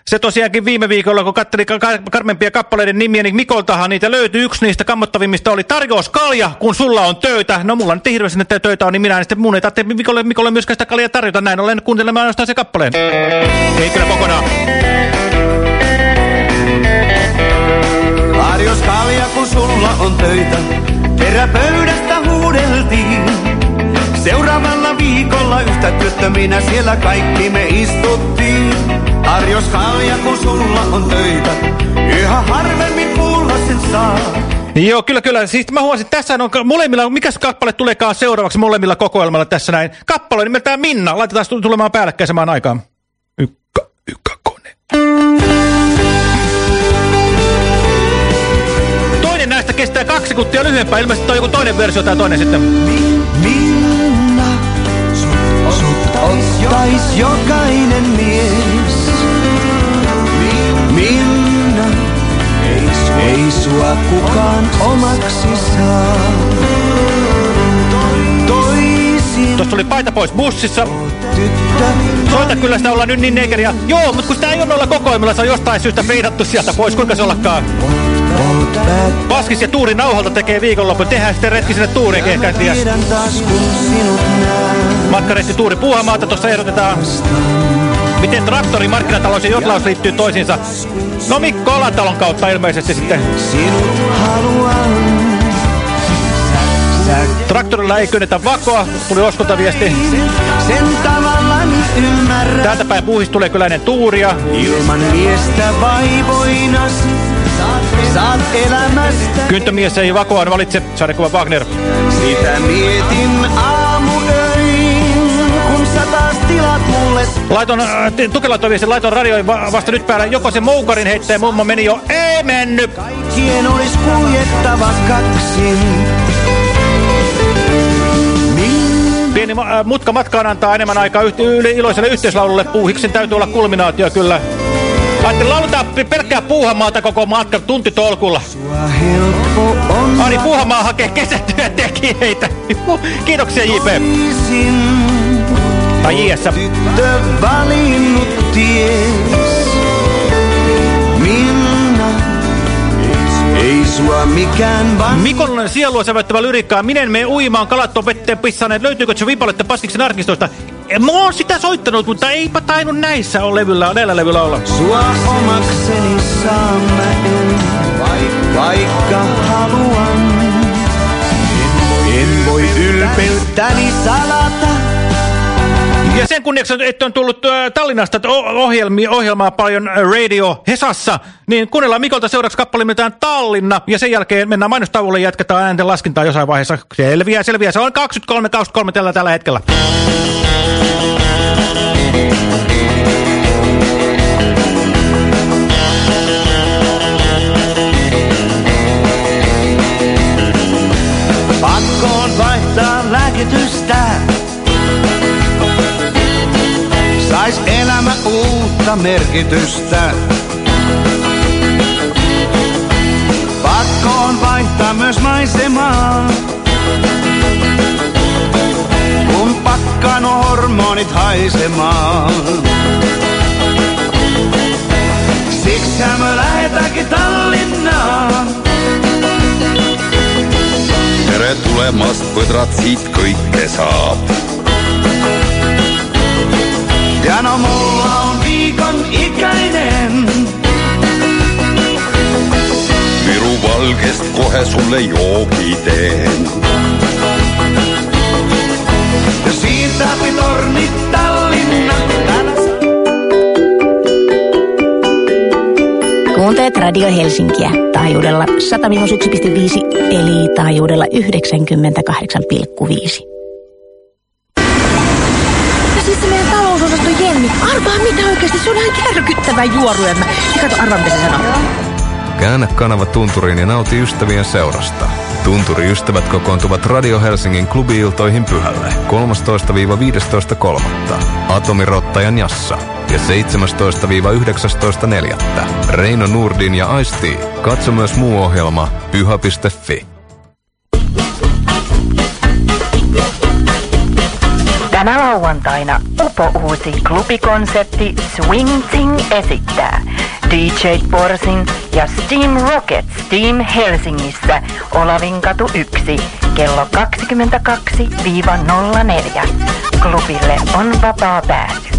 se tosiaankin viime viikolla, kun katselin ka karmempia kappaleiden nimiä, niin Mikoltahan niitä löytyi. Yksi niistä kammottavimmista oli Tarjous kalja, kun sulla on töitä. No mulla nyt hirveästi töitä on, niin minä en sitten mun ei tarvitse Mikolle, Mikolle myöskään sitä kaljaa tarjota. Näin ollen kuuntelemaan ainoastaan se kappaleen. Ei kyllä kokonaan. Tarjos kalja, kun sulla on töitä. Peräpöydästä huudeltiin. Seuraavalla viikolla yhtä työttöminä siellä kaikki me istuttiin. Tarjos kalja, kun sulla on töitä. Yhä harvemmin kuulla sen saa. Joo, kyllä, kyllä. Siis mä huomasin, että tässä on molemmilla, mikäs kappale tuleekaan seuraavaksi molemmilla kokoelmalla tässä näin. Kappale nimeltään Minna. Laitetaan se tulemaan päällekkäin samaan aikaan. Ykka, ykka, kone. Toinen näistä kestää kaksi sekuntia lyhyempää. Ilmeisesti toi joku toinen versio tai toinen sitten. Minna, ottais jokainen mies. Minna, ei, ei sua kukaan omaksi saa. Toisin Tuossa tuli paita pois bussissa. Soita kyllä sitä ollaan nyt niin negeria. Joo, mutta kun sitä ei ole noilla kokoelmilla, se on jostain syystä feidattu sieltä pois. Kuinka se ollakaan? Paskis ja Tuuri nauhalta tekee viikonloppu. Tehdään sitten retki sinne Tuuriin, ehkä ties. tiedän Matkareitti Tuuri Puuhamaata tuossa ehdotetaan. Miten traktori, markkinatalous ja jotlaus liittyy toisiinsa? No Mikko Olatalon kautta ilmeisesti sitten. Traktorilla ei kynnetä vakoa, tuli oskuntaviesti. sen. Täältä päin puuhista tulee kyllä ennen tuuria. Ilman miestä vaivoinas. Saat elämästä. Kyntömies ei vakoaan valitse, sarjakuva Wagner. Sitä mietin taas tilat mulle. Laiton, äh, tukelaiton laiton radioin va vasta nyt päällä. Joko se moukarin heittäjä mummo meni jo, ei mennyt. Kien olis kuljettava kaksin. Pieni ma äh, mutka matkaan antaa enemmän aikaa yli iloiselle yhteislaululle. Puuhiksen täytyy olla kulminaatio kyllä. Ajattelin, lauletaan pe- pelkkää Puuhamaalta koko matka tuntitolkulla. Sua helppo on Ani Puuhamaa hakee kesätyöntekijöitä. Kiitoksia JP. Tai JS. tyttö valinnut ties. Minna, ei sua mikään vaan Mikon sielua säväyttävä lyrikkaa. Minen me uimaan, kalat on vetteen pissaneet. Löytyykö se vipalette Paskiksen arkistoista? Mä oon sitä soittanut, mutta eipä tainnut näissä on levyllä, näillä levyllä olla. sua omakseni saan mä en. vaikka haluan. En voi ylpeyttäni salata. Ja sen kunniaksi, että on tullut äh, Tallinnasta ohjelmi, ohjelmaa paljon äh, Radio Hesassa, niin kuunnellaan Mikolta seuraavaksi kappale mitään Tallinna, ja sen jälkeen mennään mainostauolle ja jatketaan äänten laskintaa jossain vaiheessa. Selviää, selviää. Se on 23-23 tällä, tällä hetkellä. Pakkoon vaihtaa lääkitystä. Sais elämä uutta merkitystä. Pakkoon vaihtaa myös maisemaa. Kun pakkaan hormonit haisemaan. Siksi mä lähetäkin Tallinnaan. tere tulemast, põdrad, siit kõike saab. Ja no mulla on viikon ikäinen. Viru valgest kohe sulle joogi teen. Ja siirtääpi tornit Tallinna. Kuuntelet Radio Helsinkiä taajuudella 101,5 eli taajuudella 98,5. Järkyttävä juoruemme. Ja kato, arvaa mitä se sanoo. Käännä kanava Tunturiin ja nauti ystävien seurasta. Tunturi-ystävät kokoontuvat Radio Helsingin klubi-iltoihin pyhälle 13-15.3. Atomirottajan Jassa ja 17-19.4. Reino Nurdin ja Aisti. Katso myös muu ohjelma pyha.fi. Tänä lauantaina upo uusi klubikonsepti Swing Ting esittää DJ Borsin ja Steam Rockets Steam Helsingissä Olavinkatu 1 kello 22-04. Klubille on vapaa pääsy.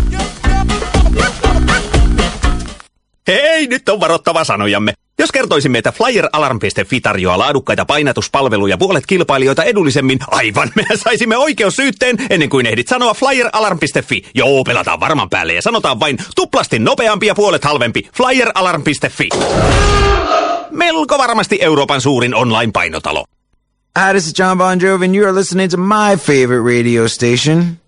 Hei, nyt on varoittava sanojamme. Jos kertoisimme, että FlyerAlarm.fi tarjoaa laadukkaita painatuspalveluja puolet kilpailijoita edullisemmin, aivan me saisimme oikeussyytteen ennen kuin ehdit sanoa FlyerAlarm.fi. Joo, pelataan varman päälle ja sanotaan vain tuplasti nopeampi ja puolet halvempi. FlyerAlarm.fi. Melko varmasti Euroopan suurin online-painotalo. Hi, this is John Bon Jovi, and you are listening to my favorite radio station.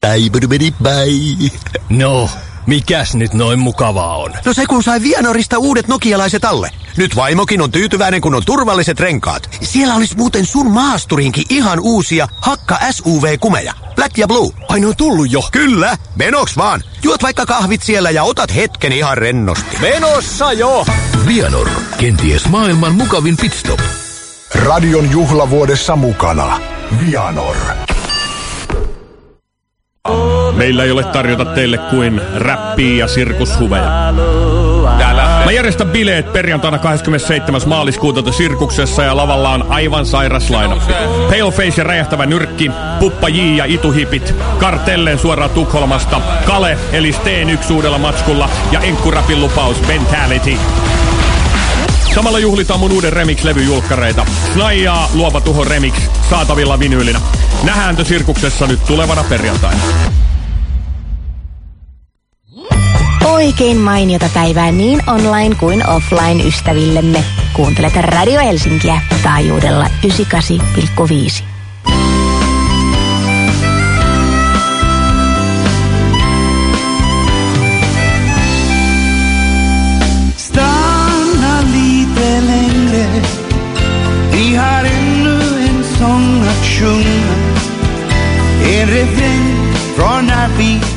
Bye. No, mikäs nyt noin mukavaa on? No se kun sai Vianorista uudet nokialaiset alle. Nyt vaimokin on tyytyväinen, kun on turvalliset renkaat. Siellä olisi muuten sun maasturinkin ihan uusia Hakka SUV-kumeja. Black ja Blue. Ai ne on tullut jo? Kyllä, menoks vaan. Juot vaikka kahvit siellä ja otat hetken ihan rennosti. Menossa jo! Vianor, kenties maailman mukavin pitstop. Radion juhlavuodessa mukana. Vianor. Meillä ei ole tarjota teille kuin räppiä ja sirkushuveja. Mä järjestän bileet perjantaina 27. maaliskuuta Sirkuksessa ja lavalla on aivan sairas lainappi. Paleface ja räjähtävä nyrkki, Puppa J ja Ituhipit, Kartellen suoraan Tukholmasta, Kale eli Steen yksi uudella matskulla ja Enkkurapin lupaus Mentality. Samalla juhlitaan mun uuden remix-levyjulkkareita. Snaijaa Luova Tuho Remix saatavilla vinyylinä. Nähdääntö Sirkuksessa nyt tulevana perjantaina. Oikein mainiota päivää niin online kuin offline ystävillemme. Kuuntelet Radio Helsinkiä taajuudella 98,5.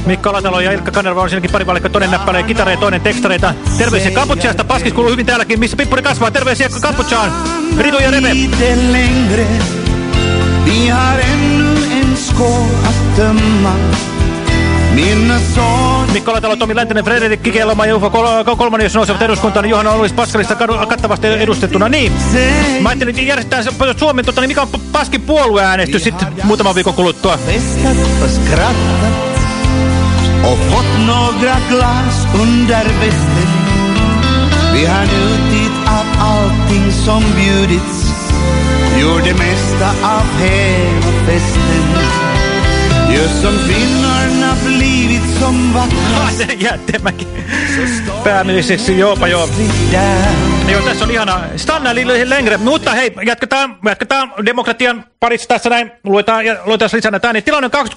Mikko Alatalo ja Ilkka Kanerva on siinäkin pari valikko, toinen näppäinen kitara ja toinen tekstareita. Terveisiä Kampucheasta, Paskis kuuluu hyvin täälläkin, missä pippuri kasvaa. Terveisiä Kampuchaan, Ritu ja Reve. lite längre Vi har ännu en skål att tömma Minnas on Mikko Alatalo, Tomi Läntinen, Frederik Kikeloma ja Ufo Kol Kolmonen, jos nousevat eduskuntaan, niin Johanna Ollis Paskalista kattavasti edustettuna. Niin, mä ajattelin, että järjestetään Suomen, tota, niin mikä on Paskin puolueäänestys sitten muutaman viikon kuluttua. Och fått några glas under västen Vi har njutit av allting som bjudits. Gjorde mesta av hela Just som kvinnorna blivit som vackrast Jättemäki. Pääministeriksi, joopa joo. Joo, tässä on ihana. Stanna lille längre, mutta hei, jatketaan, jatketaan demokratian parissa tässä näin. Luetaan, ja luetaan lisää näitä. Niin tilanne on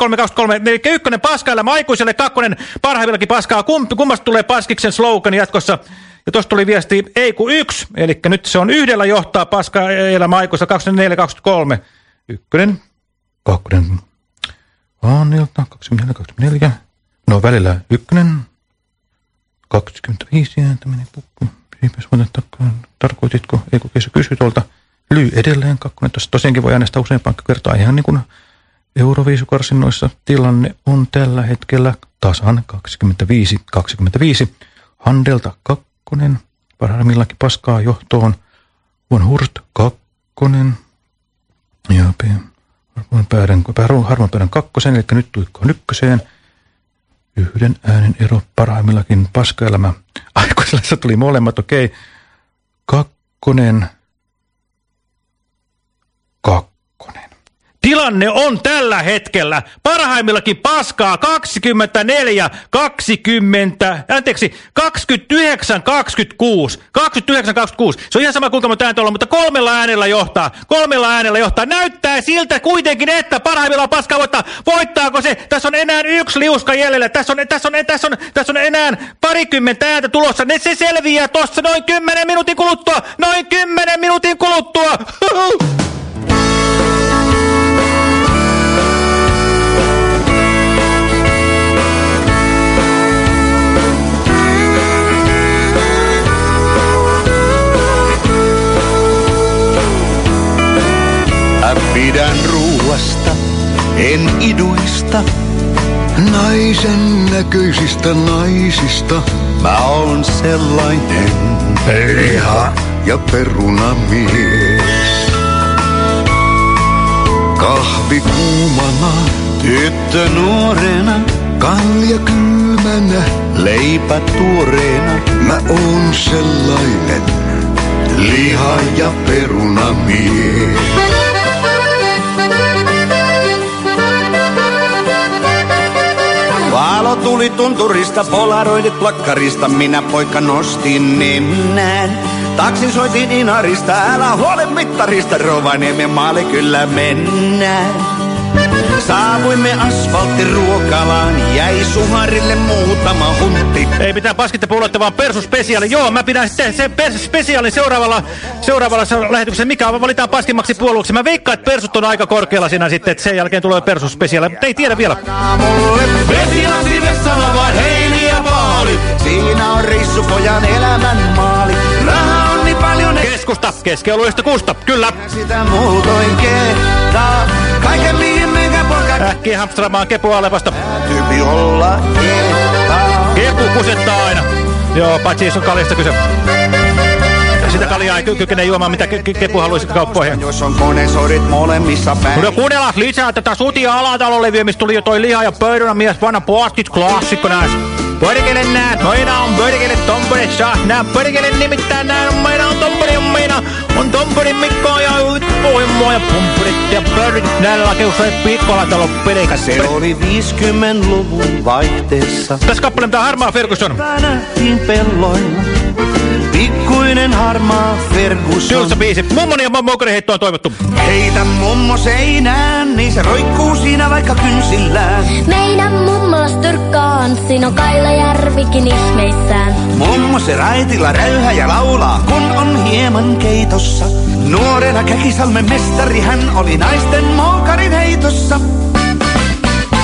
23-23. Eli ykkönen paskaelämä aikuiselle, kakkonen parhaimmillakin paskaa. Kum, kummasta tulee paskiksen slogan jatkossa? Ja tuosta tuli viesti ei kun yksi, eli nyt se on yhdellä johtaa paska elämä aikuisella 24-23. Ykkönen, kakkonen, Annilta, 24, 24. No välillä ykkönen, 25 ääntä meni pukku. Siipäs tarkoititko, ei kun se kysyi tuolta. Lyy edelleen kakkonen. Tuossa tosiaankin voi äänestää useampaan kertaa ihan niin kuin Euroviisukarsinnoissa tilanne on tällä hetkellä tasan 25-25. Handelta kakkonen, parhaimmillakin paskaa johtoon. On Hurst kakkonen. Ja päädän, harmaan päädän kakkosen, eli nyt tuikkoon ykköseen. Yhden äänen ero parhaimmillakin paskaelämä. Aikuisella tuli molemmat, okei. Kakkonen. Kakkonen. Tilanne on tällä hetkellä parhaimmillakin paskaa 24, 20, anteeksi, 29, 26, 29, 26. Se on ihan sama kuinka monta ääntä olla, mutta kolmella äänellä johtaa, kolmella äänellä johtaa. Näyttää siltä kuitenkin, että parhaimmillaan paskaa voittaa. Voittaako se? Tässä on enää yksi liuska jäljellä. Tässä on, tässä on, tässä on, tässä on enää parikymmentä ääntä tulossa. Ne se selviää tuossa noin 10 minuutin kuluttua. Noin 10 minuutin kuluttua. Pidän ruuasta, en iduista. Naisen näköisistä naisista. Mä oon sellainen liha ja perunamies. Kahvi kuumana, tyttö nuorena. Kalja kylmänä, leipä tuoreena. Mä oon sellainen liha ja perunamies. Tuli tunturista, polaroidit plakkarista, minä poika nostin nenään. Taksin soitin Inarista, älä huole mittarista, Rovaniemen maalle kyllä mennään. Saavuimme asfalttiruokalaan, jäi suharille muutama huntti. Ei mitään paskitte puoluetta, vaan persuspesiaali. Joo, mä pidän sitten sen persuspesiaalin seuraavalla, seuraavalla lähetyksessä. Mikä on, valitaan paskimmaksi puolueeksi. Mä veikkaan, että persut on aika korkealla siinä sitten, että sen jälkeen tulee persuspesiaali. Mutta ei tiedä vielä. Vesilasi vessalla vaan heili ja vaali. Siinä on rissupojan elämän maali. Raha on niin paljon, Keskusta, keskialueesta kusta, kyllä. sitä muutoin kehtaa. Kaiken poika Äkkiä hamstraamaan kepu alevasta. olla. Kepu kusettaa aina. Joo, paitsi jos on kaljasta kyse. Sitä kaljaa ei ky kykene juomaan, mitä ke ke kepu haluaisi kauppoihin. Jos on konesorit molemmissa päin. No kuunnellaan lisää tätä sutia alatalolevyä, mistä tuli jo toi liha ja pöydänä mies vanha postit klassikko näis. Pörkele näet, meina on pörkele tompere saa nää pörkele nimittäin nää meina on tompere meina on tompere Mikko ja Pohjanmaa ja pumpurit ja pörkit näillä lakeussa ei pikkolatalo perikas. Se oli 50-luvun vaihteessa. Tässä kappale mitä harmaa Ferguson. Nähtiin pelloilla. Pikkuinen harmaa Ferguson. Tylsä biisi. Mummoni ja Moukari heitto on toivottu. Heitä mummo seinään, niin se roikkuu siinä vaikka kynsillään. Meidän mummolas on Kailajärvikin ihmeissään. Mummo se raitilla räyhä ja laulaa, kun on hieman keitossa. Nuorena Käkisalmen mestari hän oli naisten moukarin heitossa.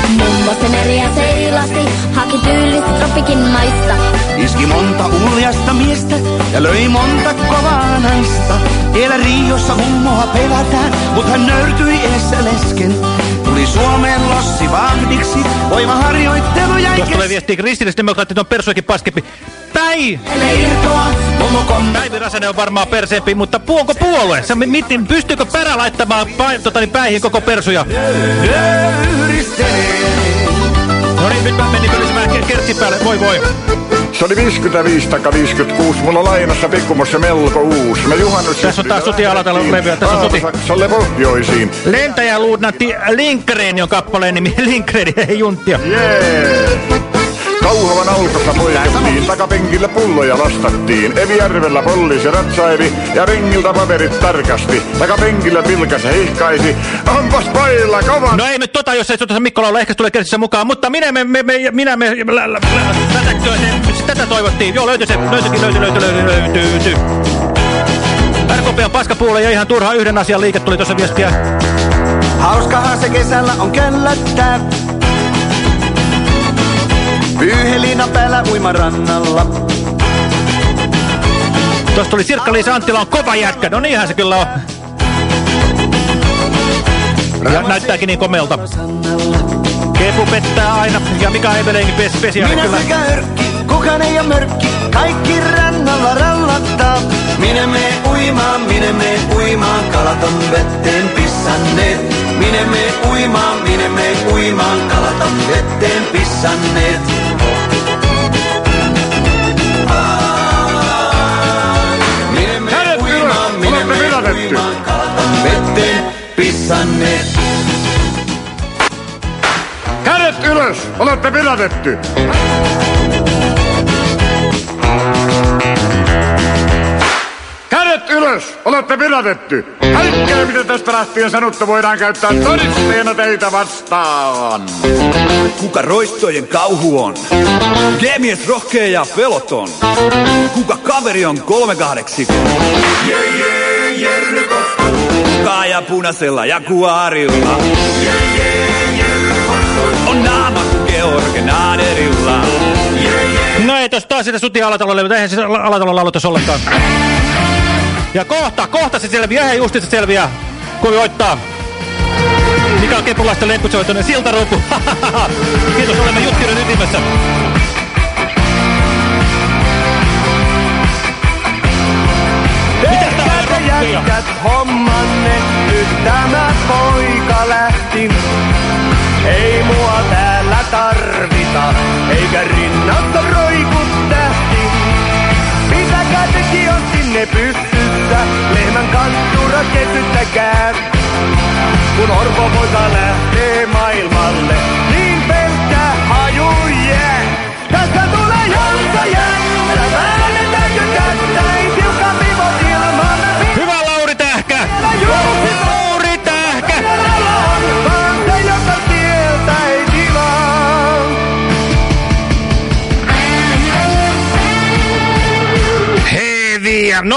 Mummo se meriä seilasi, haki tyylistä tropikin maista. Iski monta uljasta miestä ja löi monta kovaa naista. Vielä Riossa mummoa pelätään, mutta hän nöyrtyi eessä lesken. Tuli Suomeen lossi vahdiksi, voimaharjoittelu jäi Tuossa tulee viestiä, kristillisdemokraatit on persuakin paskempi. Päi! Päivi Räsänen on varmaan perseempi, mutta pu onko puolue? Se, mit, pystyykö perä laittamaan pä, tota, niin päihin koko persuja? No niin, nyt mä menin pölisemään kertsi päälle. Voi voi. Se oli 55 taka 56. Mulla on lainassa pikkumossa melko uusi. Me juhannus... Tässä on taas Suti Alatalo levyä. Tässä on Suti. Saksalle pohjoisiin. Lentäjäluutnantti Lindgren on kappaleen nimi. Lindgren, ei junttia. Jee! Kauhavan alkossa poikettiin, takapenkillä pulloja lastattiin. Evijärvellä poliisi ratsaili ja rengiltä paperit tarkasti. Takapenkillä vilkas hihkaisi, onpas pailla kovan. No ei nyt tota, jos ei tota Mikko Laula, ehkä tulee kertsissä mukaan, mutta minä me, me, me, minä me, lä, lä, lä, tätä, se, tätä toivottiin. Joo, löytyi se, löytyikin, löytyi, löytyi, löytyi, löytyi, löytyi. RKP on paskapuule ja ihan turha yhden asian liike tuli tuossa viestiä. Hauskahan se kesällä on köllöttää. Pyyhelina päällä uimarannalla. Tuossa tuli Sirkka-Liisa Anttila on kova jätkä. No niinhän se kyllä on. Ja näyttääkin niin komelta. Kepu pettää aina ja Mika Ebelenkin pes spesiaali Minä kyllä. sekä hörkki, kukaan ei ole mörkki. Kaikki rannalla rallattaa. Minä me uimaan, minä me uimaan. Kalat on vetteen pissanneet. Minä me uimaan, minä me uimaan. Kalat on vetteen pissanneet. On vetteen pissanneet. Kädet ylös! Olette pidätetty! Kädet ylös! Olette pidätetty! Kaikkea, mitä tästä lähtien sanottu, voidaan käyttää todisteena teitä vastaan. Kuka roistojen kauhu on? G-mies rohkea ja peloton. Kuka kaveri on kolme kahdeksikko? Kuka ja punaisella jaguarilla? On naama kuin George Naderilla. No ei tossa taas sitä Suti Alatalolle, mutta eihän se Alatalo laulu tuossa ollenkaan. Ja kohta, kohta se selviää, ihan justi se selviää, kun voittaa. Mikä on kepulaisten lemppusoitoinen siltaruupu. Kiitos, olemme Juttiuden ytimessä. Jätkät hommanne, nyt tämä poika lähti. Ei mua täällä tarvita, eikä rinnassa roiku tähti. Pitäkää tekin on sinne pyssyssä, lehmän kanttura kesyttäkää. Kun orpo poika lähtee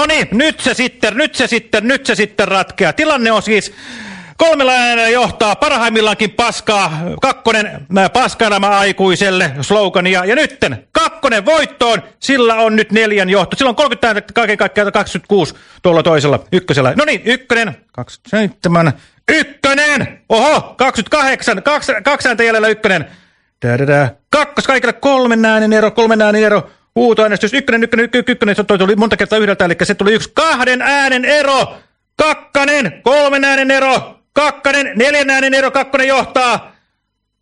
No niin, nyt se sitten, nyt se sitten, nyt se sitten ratkeaa. Tilanne on siis kolmella äänellä johtaa parhaimmillaankin paskaa. Kakkonen paskaelämä aikuiselle slogania. Ja nytten kakkonen voittoon. Sillä on nyt neljän johto. Sillä on 30 ääntä, kaiken kaikkiaan 26 tuolla toisella ykkösellä. No niin, ykkönen, 27, ykkönen. Oho, 28, kaksi, kaksi ääntä jäljellä ykkönen. Kakkos kaikille kolmen äänen ero, kolmen äänen ero. Huutoäänestys, ykkönen, ykkönen, ykkönen, ykkönen, se tuli monta kertaa yhdeltä, eli se tuli yksi kahden äänen ero. Kakkanen, kolmen äänen ero. Kakkanen, neljän äänen ero, kakkonen johtaa.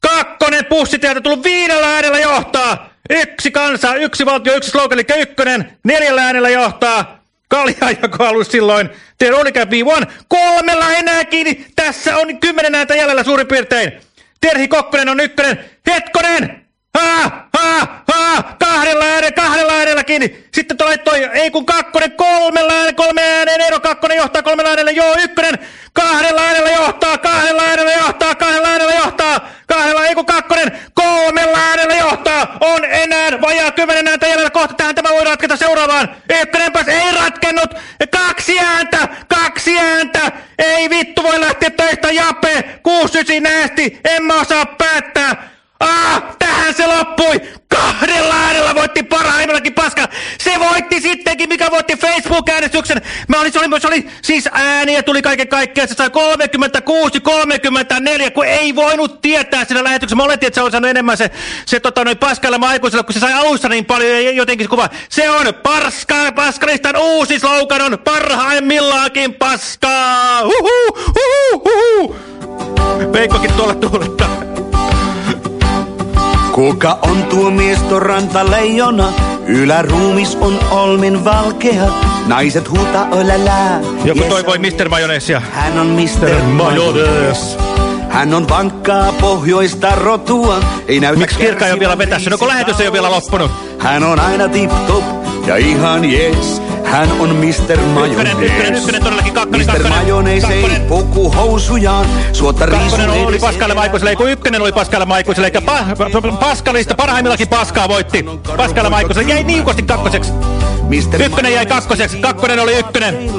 Kakkonen, pussi täältä tullut viidellä äänellä johtaa. Yksi kansa, yksi valtio, yksi slogan, eli ykkönen, neljällä äänellä johtaa. Kaljajako alus silloin. Only can be one. Kolmella enää kiinni. Tässä on kymmenen ääntä jäljellä suurin piirtein. Terhi Kokkonen on ykkönen. Hetkonen! Ha, ha, ha, kahdella äänellä, kahdella äänellä kiinni. Sitten tulee toi, ei kun kakkonen, kolmella äänellä, kolme ääneen ero, kakkonen johtaa kolmella äänellä, joo, ykkönen, kahdella äänellä johtaa, kahdella äänellä johtaa, kahdella äänellä johtaa, kahdella, ei kun kakkonen, kolmella äänellä johtaa, on enää vajaa kymmenen ääntä jäljellä, kohta tähän tämä voi ratketa seuraavaan. Ykkönenpäs ei ratkennut, kaksi ääntä, kaksi ääntä, ei vittu voi lähteä töistä jape, kuusi ysi näästi, en mä osaa päättää. Ah, tähän se loppui! Kahdella äänellä voitti parhaimmillakin paska. Se voitti sittenkin, mikä voitti Facebook-äänestyksen. Mä olin, se, oli, se oli siis ääniä tuli kaiken kaikkiaan. Se sai 36, 34, kun ei voinut tietää siinä lähetyksessä. Mä oletin, että se on saanut enemmän se, se tota, noin paskailla aikuisella, kun se sai alussa niin paljon ja jotenkin se kuva. Se on paska, paskalistan uusi slogan on parhaimmillaankin paskaa. Huhu, huhu, huhu. Veikkokin tuolla tuulettaa. Kuka on tuo miesto rantaleijona? Yläruumis on olmin valkea. Naiset huuta olälää. Joku toivoi Mr. Majoneesia. Hän on Mr. Majones. Hän on vankkaa pohjoista rotua. Ei näytä Miksi Kirka ei ole vielä vetässä? No kun lähetys ei ole vielä loppunut. Hän on aina tip-top ja ihan jees. Hän on Mr. Majones. Ykkönen, ykkönen, ykkönen, todellakin kakkonen, Mr. Majones ei puku housujaan. Suotta Kakkonen riisun oli Paskalle Maikoselle, kun ykkönen oli Paskalle Maikoselle, eikä pa pa- Paskalista parhaimmillakin Paskaa voitti. Paskalle Maikoselle jäi niukosti kakkoseksi. Ykkönen jäi kakkoseksi, kakkonen oli ykkönen.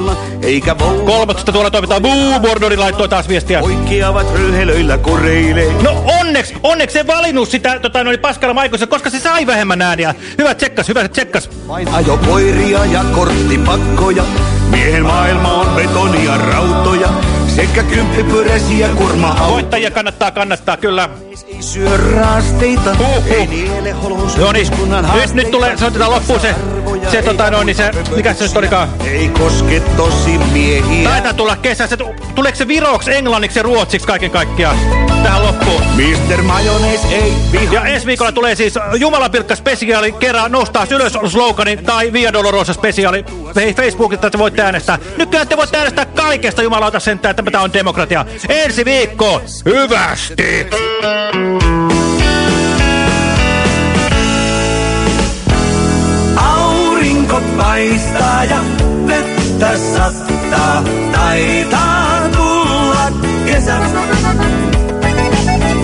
Eikä vol... Kolmosta tuolla toimitaan. Buu, Bordori laittoi taas viestiä. Poikkeavat röyhelöillä koreilee. No onneksi, onneksi se valinnut sitä tota, noin Paskalla Maikoselle, koska se sai vähemmän ääniä. Hyvä tsekkas, hyvä tsekkas. Vain ajo koiria ja korttipakkoja. Miehen maailma on betonia rautoja. Sekä kymppipyräisiä kurma Voittajia kannattaa kannattaa, kyllä. Ei syö raasteita. Huhhuh. Ei niele holous. No niin, nyt, nyt tulee, soitetaan loppuun se, se tota noin, niin se, mikä se nyt olikaan? Ei koske tosi miehiä. Taitaa tulla kesä, se, tuleeko se viroksi, englanniksi ja ruotsiksi kaiken kaikkiaan tähän loppuun? Mr. Majones ei viha. Ja ensi viikolla tulee siis Jumalapilkka spesiaali, kerran nostaa ylös sloganin tai Via Dolorosa spesiaali Hei, Facebookilta te voitte äänestää. Nykyään te voitte äänestää kaikesta jumalauta sentään, että tämä on demokratia. Ensi viikko, hyvästi! Aurinko paistaa ja vettä sattaa. Taitaa tulla kesä.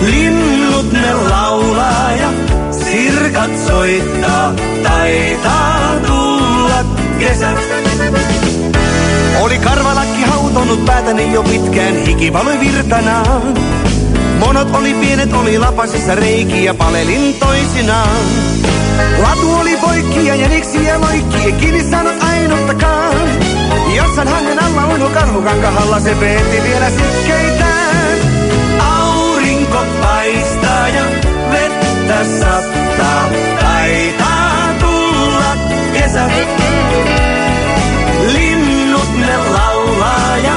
Linnut ne laulaa ja sirkat soittaa. Taitaa tulla kesä. Oli karvalakki hautonut päätäni jo pitkään, hiki valoi virtanaan. Monot oli pienet, oli lapasissa reikiä, palelin toisinaan. Latu oli poikki ja jäniksiä loikki, en kiinni saanut ainuttakaan. Jossain hangen alla uinu karhukankahalla, se peetti vielä sikkeitään. Aurinko paistaa ja vettä sattaa, taitaa tulla kesä. Laulaa ja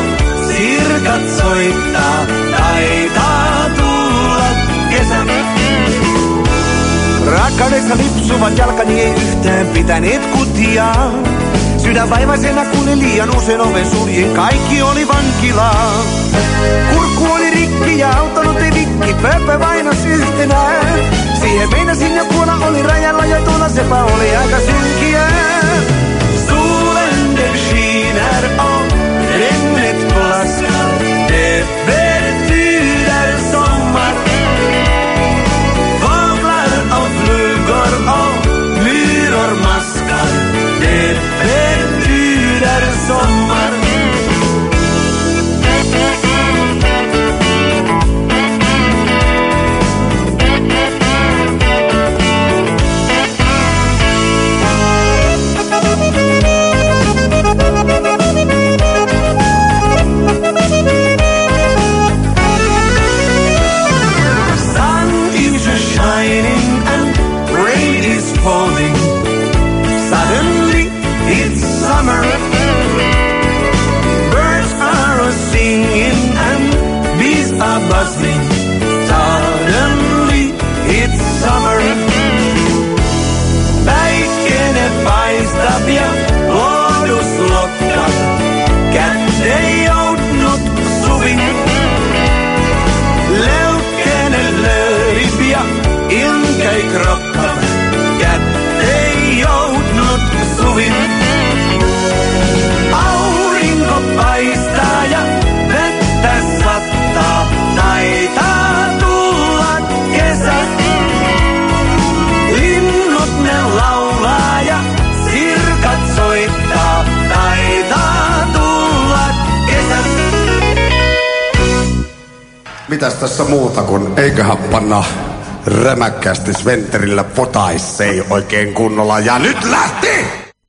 sirkat soittaa, taitaa tulla kesä. Rakkaudessa lipsuvat jalkani ei yhtään pitäneet kutiaa. Sydän vaivaisena kuulin liian usein oven suljin, kaikki oli vankilaa. Kurkku oli rikki ja autonut ei vikki, pöpö vainos yhtenään. Siihen meinasin jo kuolla, oli rajalla jo tulla, sepä oli aika synkiä. Rämäkkästi Sventerillä potaissei oikein kunnolla. Ja nyt lähti!